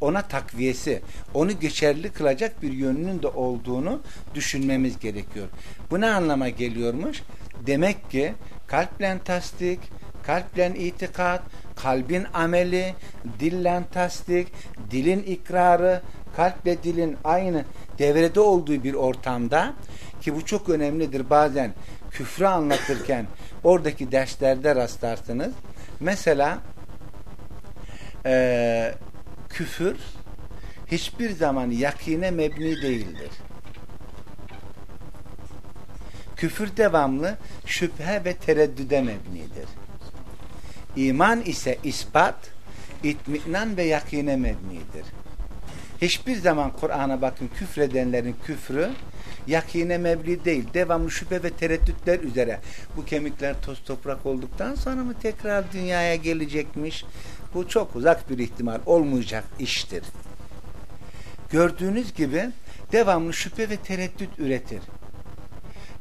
ona takviyesi, onu geçerli kılacak bir yönünün de olduğunu düşünmemiz gerekiyor. Bu ne anlama geliyormuş? Demek ki kalple tasdik, kalple itikat, kalbin ameli, dillen tasdik, dilin ikrarı, kalple dilin aynı devrede olduğu bir ortamda ki bu çok önemlidir bazen küfrü anlatırken oradaki derslerde rastlarsınız. Mesela e, küfür hiçbir zaman yakine mebni değildir. Küfür devamlı şüphe ve tereddüde mebnidir. İman ise ispat, itminan ve yakine mebnidir. Hiçbir zaman Kur'an'a bakın küfredenlerin küfrü yakine mevli değil. Devamlı şüphe ve tereddütler üzere. Bu kemikler toz toprak olduktan sonra mı tekrar dünyaya gelecekmiş? Bu çok uzak bir ihtimal. Olmayacak iştir. Gördüğünüz gibi devamlı şüphe ve tereddüt üretir.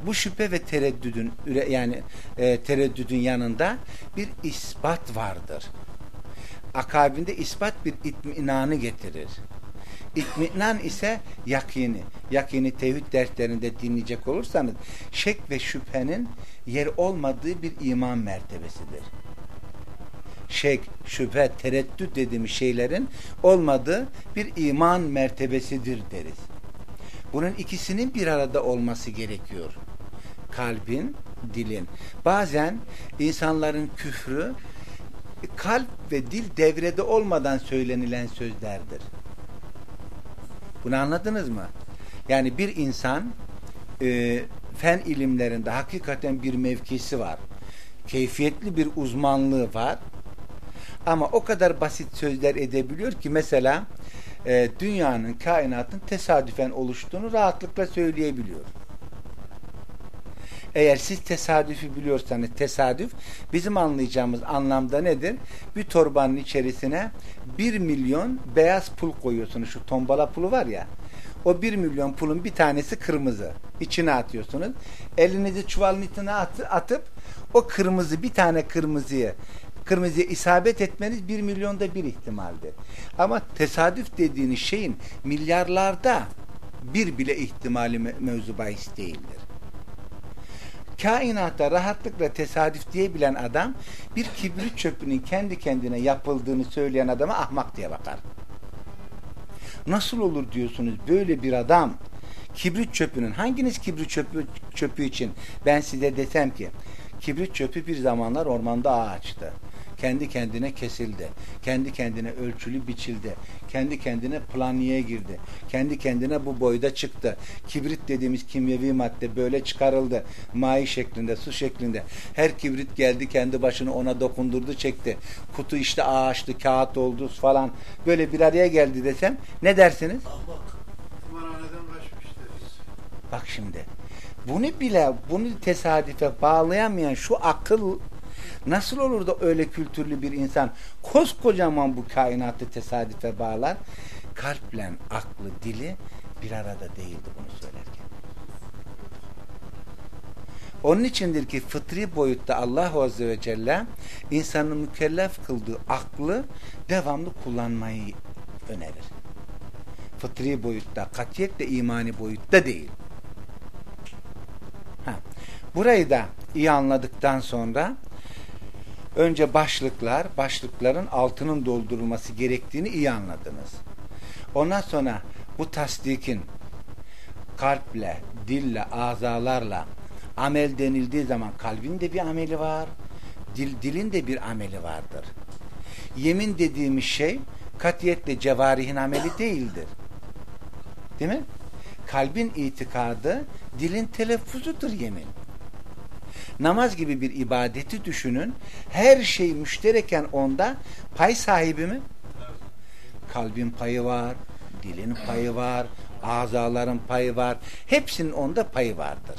Bu şüphe ve tereddüdün yani e, tereddüdün yanında bir ispat vardır. Akabinde ispat bir itminanı getirir. İtminan ise yakini. Yakini tevhid derslerinde dinleyecek olursanız şek ve şüphenin yer olmadığı bir iman mertebesidir. Şek, şüphe, tereddüt dediğimiz şeylerin olmadığı bir iman mertebesidir deriz. Bunun ikisinin bir arada olması gerekiyor. Kalbin, dilin. Bazen insanların küfrü kalp ve dil devrede olmadan söylenilen sözlerdir. Bunu anladınız mı? Yani bir insan e, fen ilimlerinde hakikaten bir mevkisi var. Keyfiyetli bir uzmanlığı var. Ama o kadar basit sözler edebiliyor ki mesela e, dünyanın, kainatın tesadüfen oluştuğunu rahatlıkla söyleyebiliyor. Eğer siz tesadüfü biliyorsanız tesadüf bizim anlayacağımız anlamda nedir? Bir torbanın içerisine bir milyon beyaz pul koyuyorsunuz. Şu tombala pulu var ya. O bir milyon pulun bir tanesi kırmızı. İçine atıyorsunuz. Elinizi çuvalın içine at, atıp o kırmızı bir tane kırmızıyı kırmızıya isabet etmeniz bir milyonda bir ihtimaldir. Ama tesadüf dediğiniz şeyin milyarlarda bir bile ihtimali mevzu bahis değildir kainatta rahatlıkla tesadüf diyebilen adam bir kibrit çöpünün kendi kendine yapıldığını söyleyen adama ahmak diye bakar. Nasıl olur diyorsunuz böyle bir adam? Kibrit çöpünün hanginiz kibrit çöpü, çöpü için? Ben size desem ki kibrit çöpü bir zamanlar ormanda ağaçtı kendi kendine kesildi. Kendi kendine ölçülü biçildi. Kendi kendine planiye girdi. Kendi kendine bu boyda çıktı. Kibrit dediğimiz kimyevi madde böyle çıkarıldı. Mai şeklinde, su şeklinde. Her kibrit geldi kendi başını ona dokundurdu, çekti. Kutu işte ağaçtı, kağıt oldu falan. Böyle bir araya geldi desem ne dersiniz? Ahmak. Bak şimdi. Bunu bile, bunu tesadüfe bağlayamayan şu akıl Nasıl olur da öyle kültürlü bir insan koskocaman bu kainatı tesadüfe bağlar? Kalple aklı, dili bir arada değildi bunu söylerken. Onun içindir ki fıtri boyutta Allah Azze ve Celle insanın mükellef kıldığı aklı devamlı kullanmayı önerir. Fıtri boyutta, katiyetle imani boyutta değil. Ha. Burayı da iyi anladıktan sonra Önce başlıklar, başlıkların altının doldurulması gerektiğini iyi anladınız. Ondan sonra bu tasdikin kalple, dille, azalarla amel denildiği zaman kalbin de bir ameli var, dil, dilin de bir ameli vardır. Yemin dediğimiz şey katiyetle cevarihin ameli değildir. Değil mi? Kalbin itikadı, dilin telaffuzudur yemin namaz gibi bir ibadeti düşünün. Her şey müştereken onda pay sahibi mi? Kalbin payı var, dilin payı var, azaların payı var. Hepsinin onda payı vardır.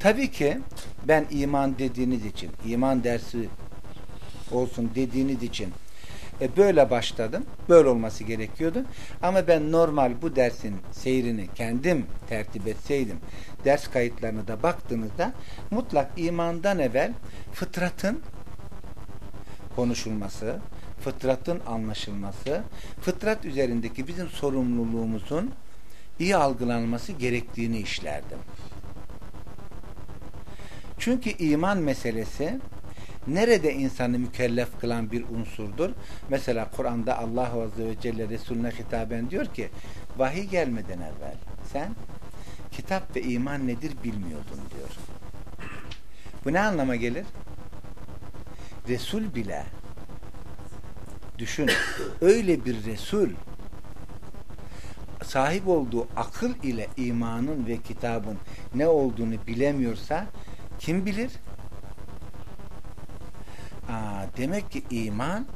Tabii ki ben iman dediğiniz için, iman dersi olsun dediğiniz için e böyle başladım. Böyle olması gerekiyordu. Ama ben normal bu dersin seyrini kendim tertip etseydim, ders kayıtlarına da baktığınızda mutlak imandan evvel fıtratın konuşulması, fıtratın anlaşılması, fıtrat üzerindeki bizim sorumluluğumuzun iyi algılanması gerektiğini işlerdim. Çünkü iman meselesi nerede insanı mükellef kılan bir unsurdur? Mesela Kur'an'da Allah Azze ve Celle Resulüne hitaben diyor ki vahiy gelmeden evvel sen kitap ve iman nedir bilmiyordun diyor. Bu ne anlama gelir? Resul bile düşün öyle bir Resul sahip olduğu akıl ile imanın ve kitabın ne olduğunu bilemiyorsa kim bilir? Aa, demek ki iman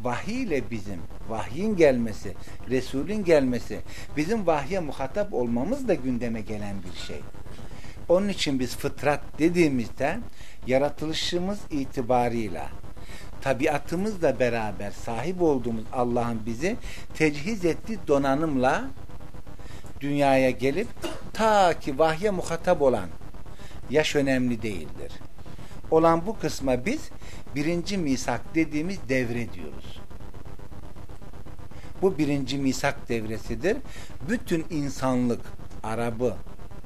vahiy ile bizim vahyin gelmesi, Resulün gelmesi, bizim vahye muhatap olmamız da gündeme gelen bir şey. Onun için biz fıtrat dediğimizde yaratılışımız itibarıyla tabiatımızla beraber sahip olduğumuz Allah'ın bizi tecihiz ettiği donanımla dünyaya gelip ta ki vahye muhatap olan yaş önemli değildir. Olan bu kısma biz birinci misak dediğimiz devre diyoruz. Bu birinci misak devresidir. Bütün insanlık, Arabı,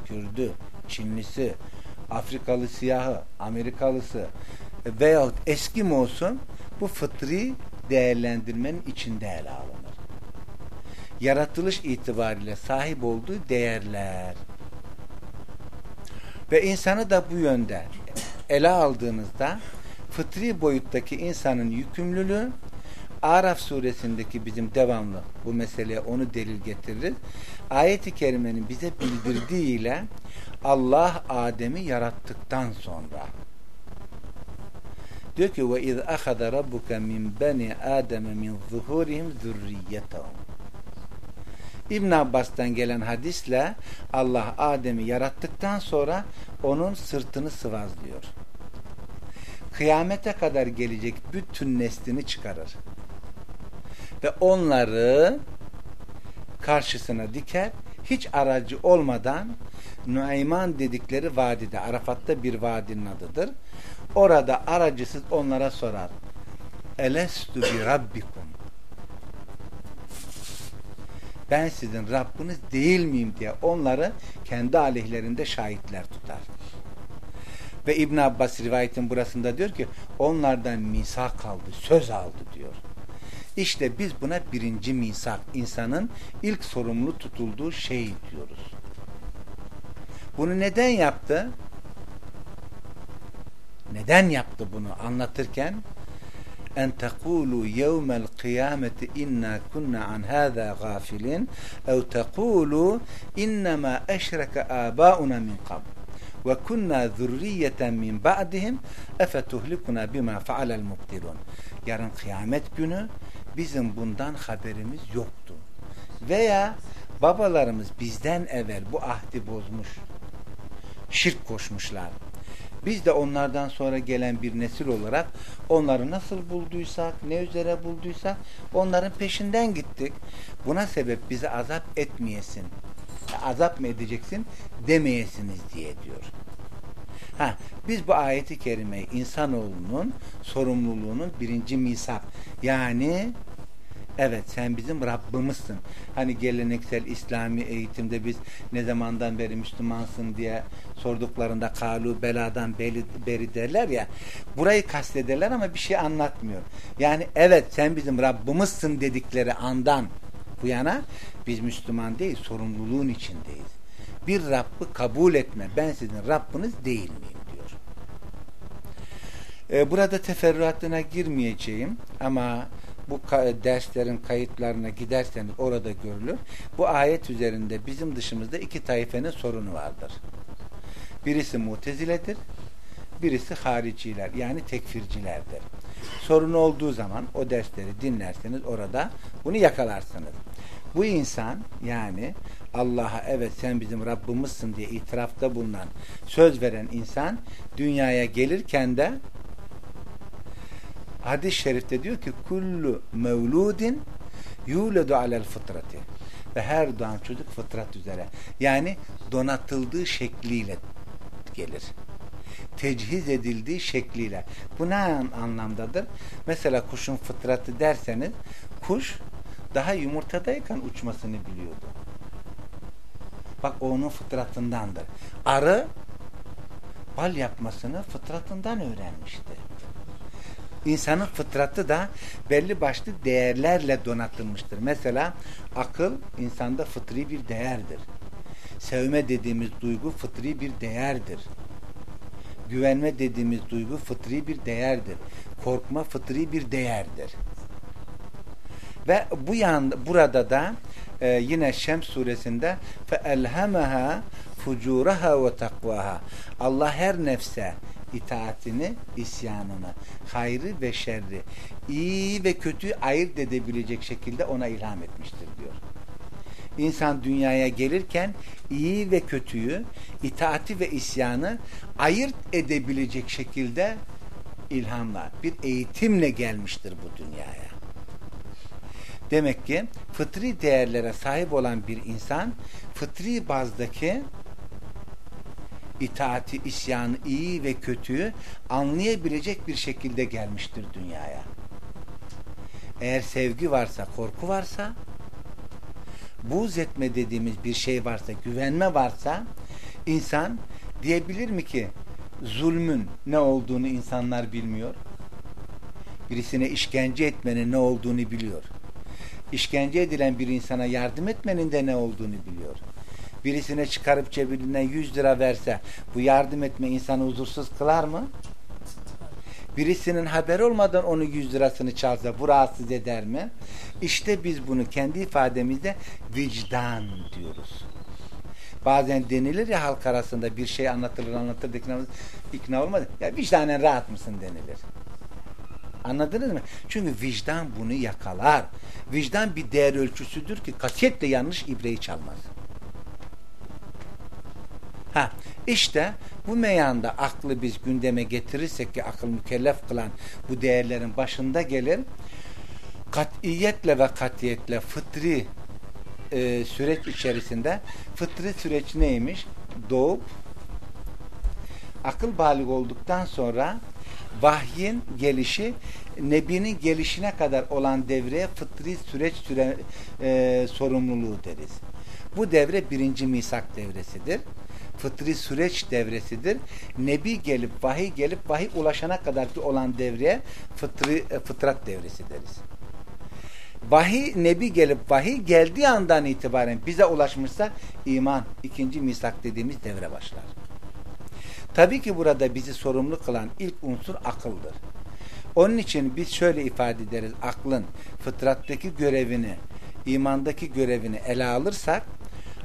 Kürdü, Çinlisi, Afrikalı siyahı, Amerikalısı veyahut Eskimosu bu fıtri değerlendirmenin içinde ele alınır. Yaratılış itibariyle sahip olduğu değerler. Ve insanı da bu yönde ele aldığınızda fıtri boyuttaki insanın yükümlülüğü Araf suresindeki bizim devamlı bu meseleye onu delil getiririz. Ayet-i kerimenin bize bildirdiğiyle Allah Adem'i yarattıktan sonra diyor ki ve iz ahada rabbuka min bani ademe min zuhurihim zurriyetahum İbn Abbas'tan gelen hadisle Allah Adem'i yarattıktan sonra onun sırtını sıvazlıyor. Kıyamete kadar gelecek bütün neslini çıkarır. Ve onları karşısına diker. Hiç aracı olmadan Nuayman dedikleri vadide, Arafat'ta bir vadinin adıdır. Orada aracısız onlara sorar. Elestu bi rabbikum ben sizin Rabbiniz değil miyim diye onları kendi aleyhlerinde şahitler tutar. Ve İbn Abbas rivayetin burasında diyor ki onlardan misak aldı, söz aldı diyor. İşte biz buna birinci misak, insanın ilk sorumlu tutulduğu şey diyoruz. Bunu neden yaptı? Neden yaptı bunu anlatırken? en tekulu yevmel kıyameti inna kunna an hâzâ gâfilin ev tekulu innema eşreke âbâuna min qabl ve kunna zürriyeten min ba'dihim efetuhlikuna bima fa'alel mubtilun yarın kıyamet günü bizim bundan haberimiz yoktu veya babalarımız bizden evvel bu ahdi bozmuş şirk koşmuşlar biz de onlardan sonra gelen bir nesil olarak onları nasıl bulduysak, ne üzere bulduysak onların peşinden gittik. Buna sebep bizi azap etmeyesin. Azap mı edeceksin demeyesiniz diye diyor. Ha, biz bu ayeti kerimeyi insanoğlunun sorumluluğunun birinci misak yani Evet sen bizim Rabbimizsin. Hani geleneksel İslami eğitimde biz ne zamandan beri Müslümansın diye sorduklarında kalu beladan beri, beri derler ya. Burayı kastederler ama bir şey anlatmıyor. Yani evet sen bizim Rabbimizsin dedikleri andan bu yana biz Müslüman değil sorumluluğun içindeyiz. Bir Rabb'ı kabul etme. Ben sizin Rabbiniz değil miyim diyor. Ee, burada teferruatına girmeyeceğim ama bu derslerin kayıtlarına giderseniz orada görülür. Bu ayet üzerinde bizim dışımızda iki tayfenin sorunu vardır. Birisi muteziledir, birisi hariciler yani tekfircilerdir. Sorun olduğu zaman o dersleri dinlerseniz orada bunu yakalarsınız. Bu insan yani Allah'a evet sen bizim Rabbimizsin diye itirafta bulunan, söz veren insan dünyaya gelirken de hadis-i şerifte diyor ki kullu mevludin yuledu alel fıtrati. Ve her doğan çocuk fıtrat üzere. Yani donatıldığı şekliyle gelir. Tecihiz edildiği şekliyle. Bu ne anlamdadır? Mesela kuşun fıtratı derseniz kuş daha yumurtadayken uçmasını biliyordu bak o onun fıtratındandır arı bal yapmasını fıtratından öğrenmişti insanın fıtratı da belli başlı değerlerle donatılmıştır. Mesela akıl insanda fıtri bir değerdir. Sevme dediğimiz duygu fıtri bir değerdir. Güvenme dediğimiz duygu fıtri bir değerdir. Korkma fıtri bir değerdir. Ve bu yan burada da e, yine Şems suresinde elhemaha fucuraha ve takvaha. Allah her nefse itaatini, isyanını, hayrı ve şerri, iyi ve kötüyü ayırt edebilecek şekilde ona ilham etmiştir diyor. İnsan dünyaya gelirken iyi ve kötüyü, itaati ve isyanı ayırt edebilecek şekilde ilhamla, bir eğitimle gelmiştir bu dünyaya. Demek ki fıtri değerlere sahip olan bir insan fıtri bazdaki itaati, isyanı, iyi ve kötüyü anlayabilecek bir şekilde gelmiştir dünyaya. Eğer sevgi varsa, korku varsa, buğz etme dediğimiz bir şey varsa, güvenme varsa, insan diyebilir mi ki zulmün ne olduğunu insanlar bilmiyor? Birisine işkence etmenin ne olduğunu biliyor. İşkence edilen bir insana yardım etmenin de ne olduğunu biliyor birisine çıkarıp cebinden 100 lira verse bu yardım etme insanı huzursuz kılar mı? Birisinin haber olmadan onu 100 lirasını çalsa bu rahatsız eder mi? İşte biz bunu kendi ifademizde vicdan diyoruz. Bazen denilir ya halk arasında bir şey anlatılır anlatılır ikna, ikna olmadı. Ya vicdanen rahat mısın denilir. Anladınız mı? Çünkü vicdan bunu yakalar. Vicdan bir değer ölçüsüdür ki katiyetle yanlış ibreyi çalmaz. Ha, işte bu meyanda aklı biz gündeme getirirsek ki akıl mükellef kılan bu değerlerin başında gelir. Katiyetle ve katiyetle fıtri e, süreç içerisinde fıtri süreç neymiş? Doğup akıl balik olduktan sonra vahyin gelişi Nebi'nin gelişine kadar olan devreye fıtri süreç süre, e, sorumluluğu deriz. Bu devre birinci misak devresidir fıtri süreç devresidir. Nebi gelip, vahiy gelip, vahiy ulaşana kadar olan devreye fıtri, e, fıtrat devresi deriz. Vahiy, nebi gelip vahiy geldiği andan itibaren bize ulaşmışsa iman, ikinci misak dediğimiz devre başlar. Tabii ki burada bizi sorumlu kılan ilk unsur akıldır. Onun için biz şöyle ifade ederiz. Aklın fıtrattaki görevini, imandaki görevini ele alırsak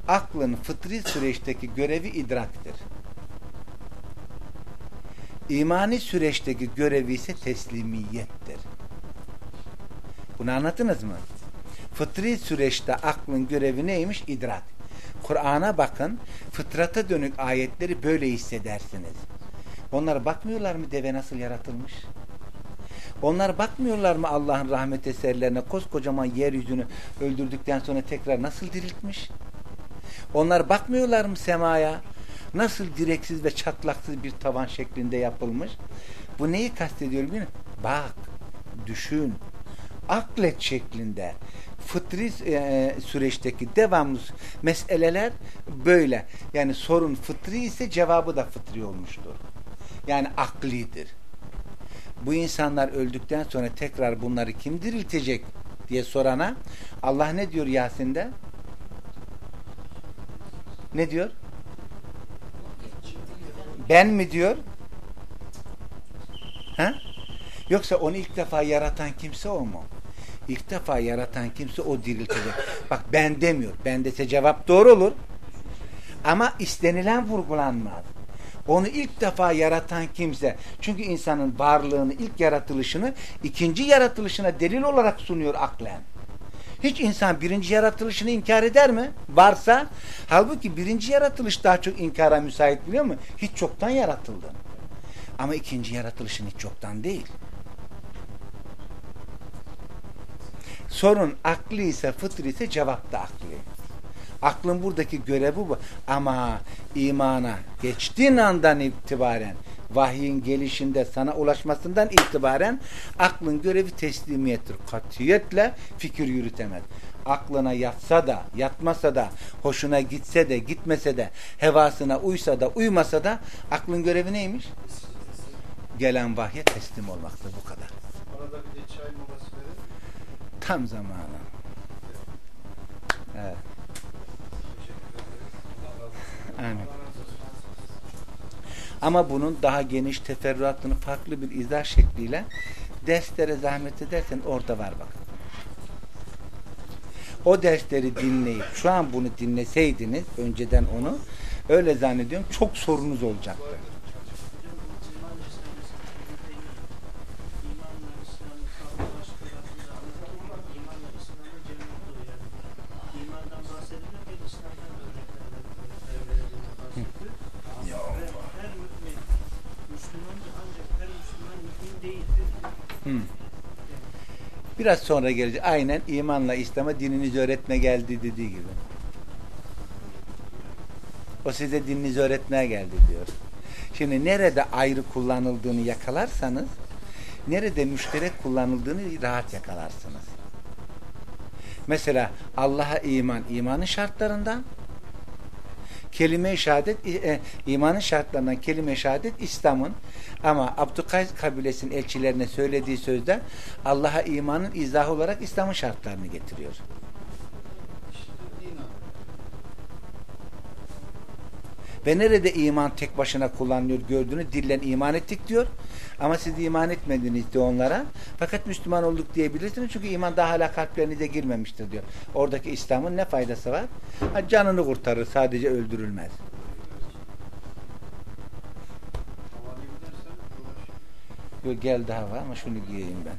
aklın fıtri süreçteki görevi idraktir. İmani süreçteki görevi ise teslimiyettir. Bunu anladınız mı? Fıtri süreçte aklın görevi neymiş? İdrak. Kur'an'a bakın, fıtrata dönük ayetleri böyle hissedersiniz. Onlar bakmıyorlar mı deve nasıl yaratılmış? Onlar bakmıyorlar mı Allah'ın rahmet eserlerine koskocaman yeryüzünü öldürdükten sonra tekrar nasıl diriltmiş? Onlar bakmıyorlar mı semaya? Nasıl direksiz ve çatlaksız bir tavan şeklinde yapılmış? Bu neyi kastediyor biliyor musun? Bak, düşün, aklet şeklinde fıtri e, süreçteki devamlı meseleler böyle. Yani sorun fıtri ise cevabı da fıtri olmuştur. Yani aklidir. Bu insanlar öldükten sonra tekrar bunları kim diriltecek diye sorana Allah ne diyor Yasin'de? Ne diyor? Ben mi diyor? Ha? Yoksa onu ilk defa yaratan kimse o mu? İlk defa yaratan kimse o diriltecek. Bak ben demiyor. Ben dese cevap doğru olur. Ama istenilen vurgulanmaz. Onu ilk defa yaratan kimse. Çünkü insanın varlığını, ilk yaratılışını ikinci yaratılışına delil olarak sunuyor aklen. Hiç insan birinci yaratılışını inkar eder mi? Varsa halbuki birinci yaratılış daha çok inkara müsait biliyor musun? Hiç çoktan yaratıldın. Ama ikinci yaratılışın hiç çoktan değil. Sorun akli ise fıtri ise cevap da akli. Aklın buradaki görevi bu. Ama imana geçtiğin andan itibaren vahyin gelişinde sana ulaşmasından itibaren aklın görevi teslimiyettir. Katiyetle fikir yürütemez. Aklına yatsa da, yatmasa da, hoşuna gitse de, gitmese de, hevasına uysa da, uymasa da aklın görevi neymiş? Gelen vahye teslim olmaktır. Bu kadar. Arada bir de. Tam zamanı. Evet. Amin. Ama bunun daha geniş teferruatını farklı bir izah şekliyle derslere zahmet edersen orada var bak. O dersleri dinleyip şu an bunu dinleseydiniz önceden onu öyle zannediyorum çok sorunuz olacaktı. Biraz sonra gelecek. Aynen imanla İslam'a dininizi öğretme geldi dediği gibi. O size dininizi öğretmeye geldi diyor. Şimdi nerede ayrı kullanıldığını yakalarsanız nerede müşterek kullanıldığını rahat yakalarsınız. Mesela Allah'a iman, imanın şartlarından kelime-i şehadet e, imanın şartlarından kelime-i şehadet İslam'ın ama Abdülkays kabilesinin elçilerine söylediği sözde Allah'a imanın izahı olarak İslam'ın şartlarını getiriyor. Ve nerede iman tek başına kullanılıyor gördüğünü dillen iman ettik diyor. Ama siz iman etmediniz diyor onlara. Fakat Müslüman olduk diyebilirsiniz. Çünkü iman daha hala kalplerinize girmemiştir diyor. Oradaki İslam'ın ne faydası var? Ha, canını kurtarır. Sadece öldürülmez. Yok gel daha var ama şunu giyeyim ben.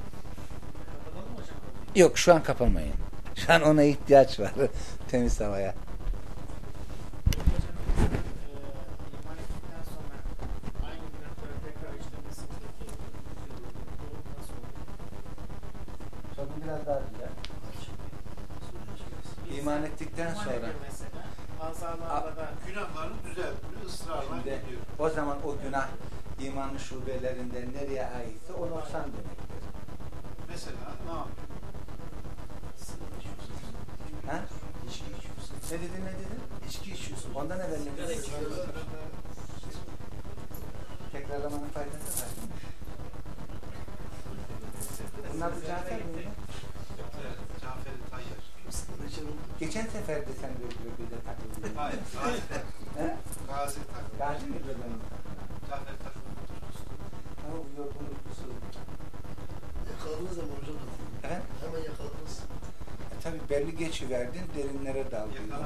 Yok şu an kapamayın. Şu an ona ihtiyaç var. Temiz havaya. Hocam eee, iman ettikten sonra aynı günahları tekrar işlemesindeki durum nasıl olur? Sorun biraz daha güzel. İman ettikten İman sonra ediyor mesela. Azalarla da Günahlarını düzeltmiyor, ısrarla Şimdi gidiyor. o zaman o günah imanın şubelerinden nereye aitse o noksan demektir. Mesela ne yapıyor? Ha? İçki içiyorsun. Ne dedin ne dedin? İçki içiyorsun. Ondan evvel ne dedin? Tekrarlamanın faydası var. Bunlar bu Cafer miydi? Cafer Tayyar. Geçen sefer de sen böyle bir bize takıldın. Hayır, Gazi He? Gazi takım. Gazi mi benim? Cafer takım. Ha o yorgunluk kusuru. Yakaladınız ama hocam. He? Hemen yakaladınız. E, tabii geçiverdin, derinlere daldın.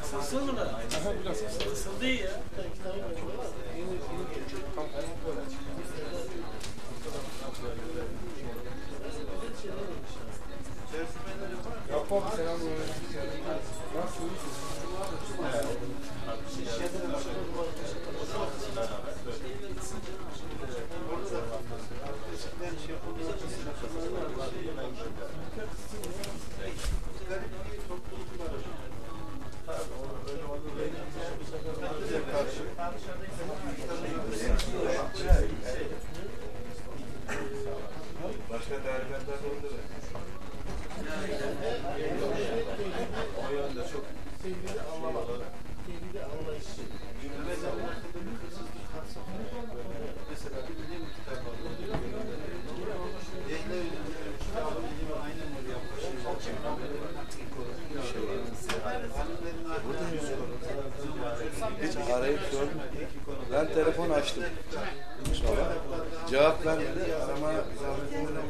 Kısılsın mı? Biraz kısıldı. Kısıldı iyi ya. Yakup selam Nasılsınız? Evet. Thank you. açtım. İnşallah. Cevap vermedi ama zahmetinde de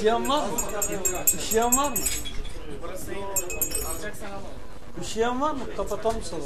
Işıyan var mı? Işıyan var mı? Işıyan var mı? Kapatalım salonu.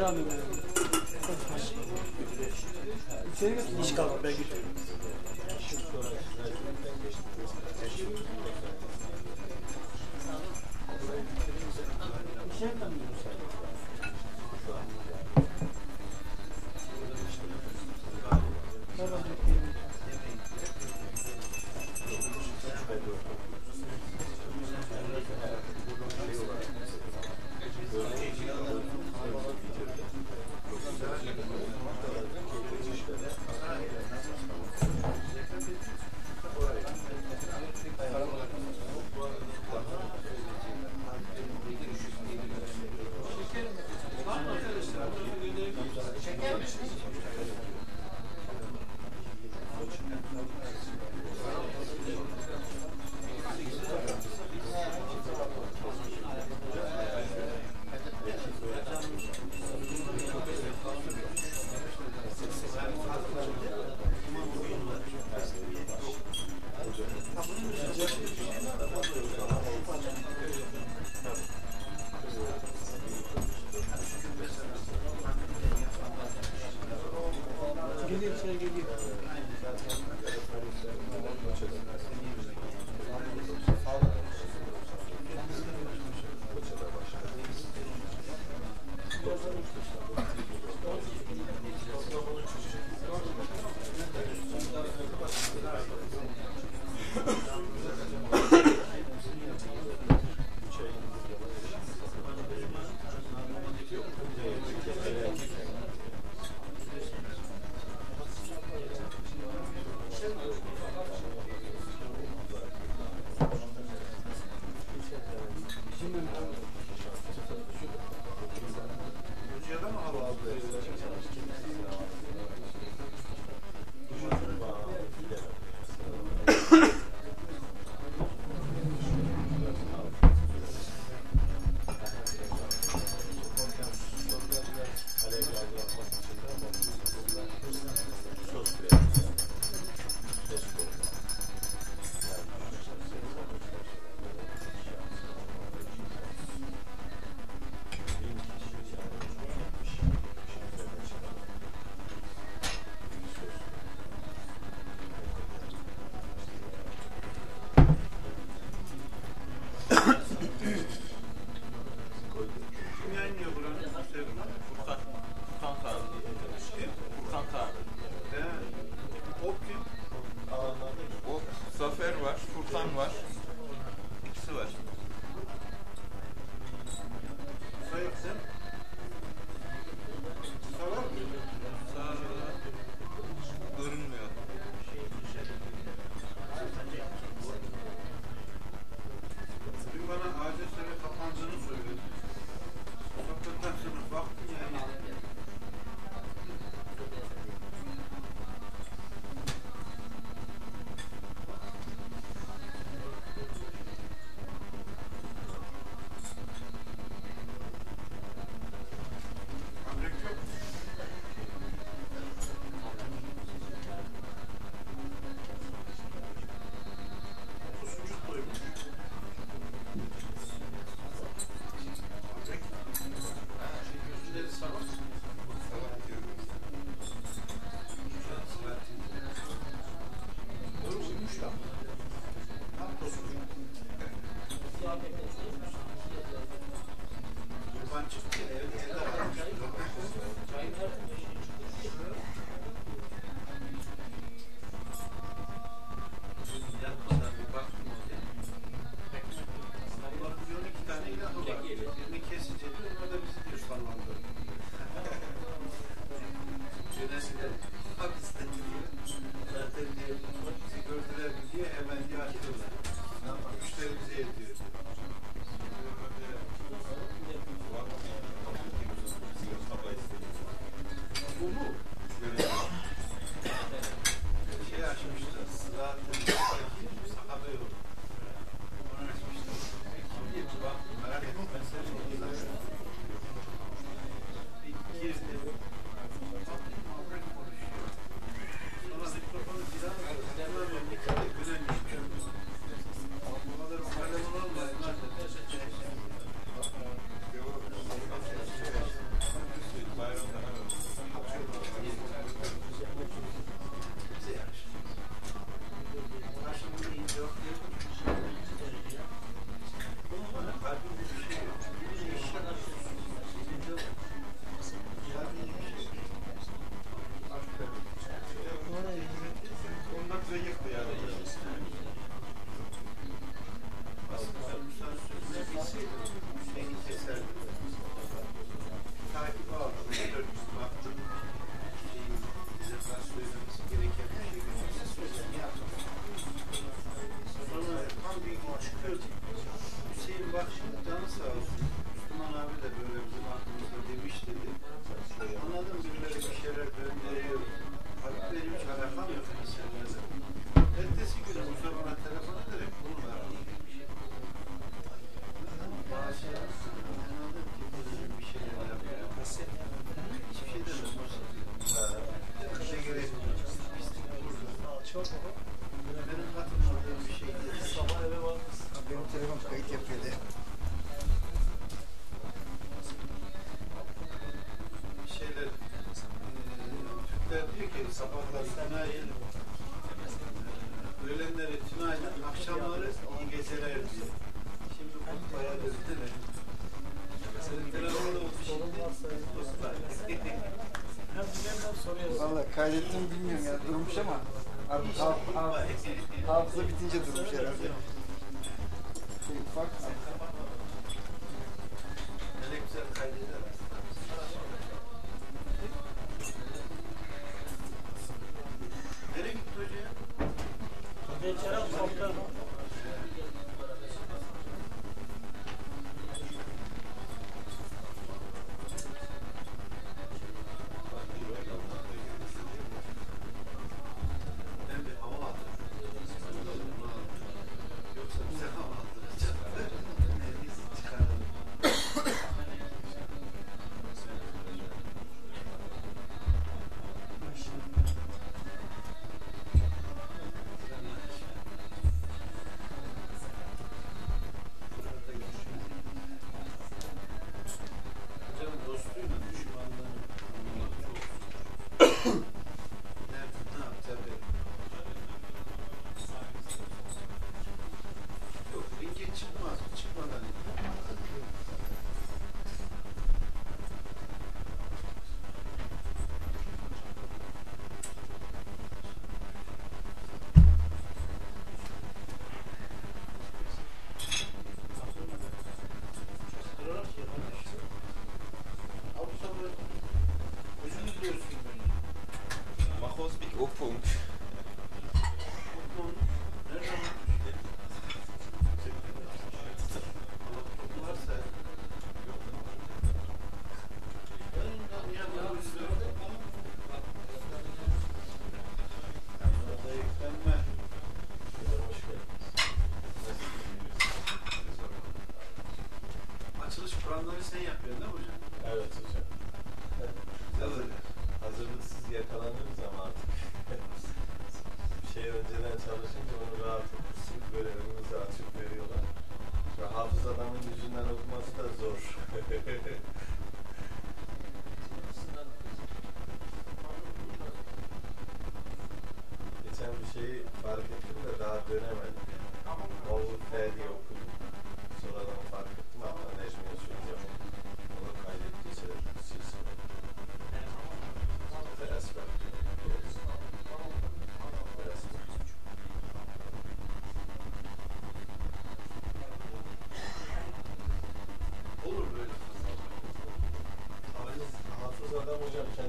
İçeri alıyorum. İçeri götürün.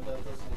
Kendi hatasını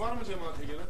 var mı cemaate gelen?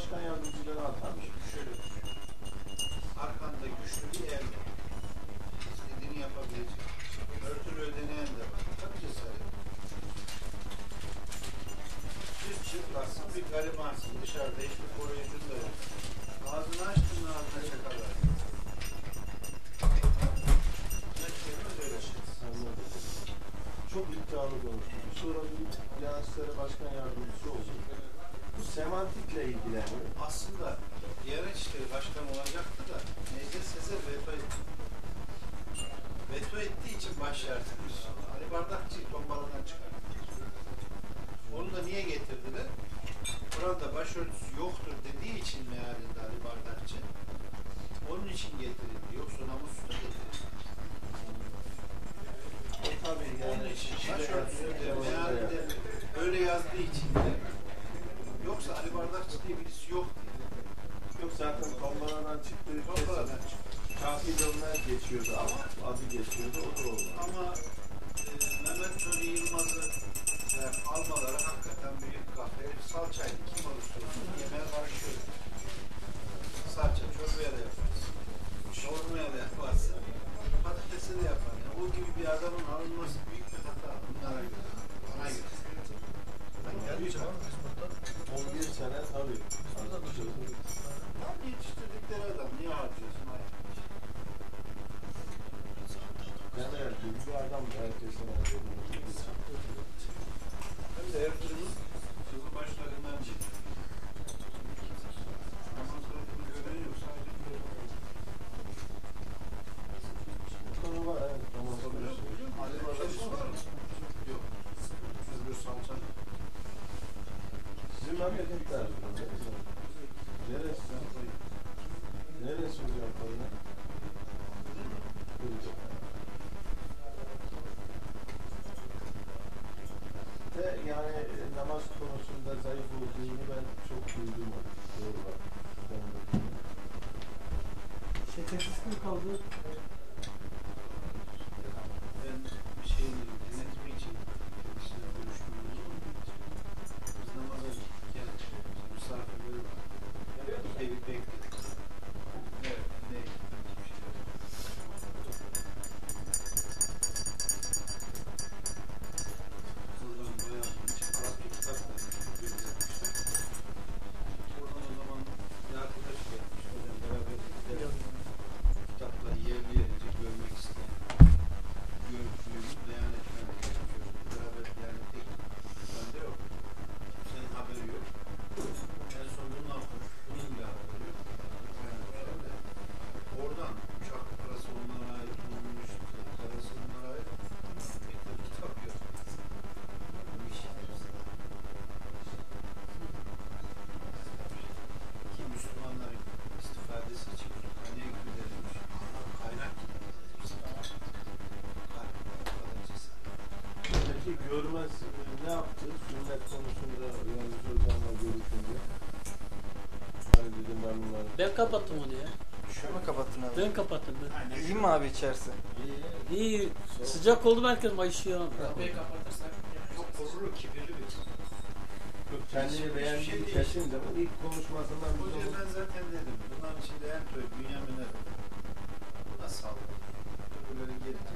Başkan Yardımcıları big kapattım onu ya. Şunu mu kapattın abi? Ben kapattım ben. İyi mi abi içerisi? İyi. Sıcak oldu merkez mayışıyor abi. Kapıyı kapatırsak. Yok korur kibirli bir. Kendini şey beğendiği şey kesin zaman ilk konuşmasından bu Hocam ben zaten dedim. Bunların içinde en köy dünya münevver. Buna sağlık. Böyle gelin.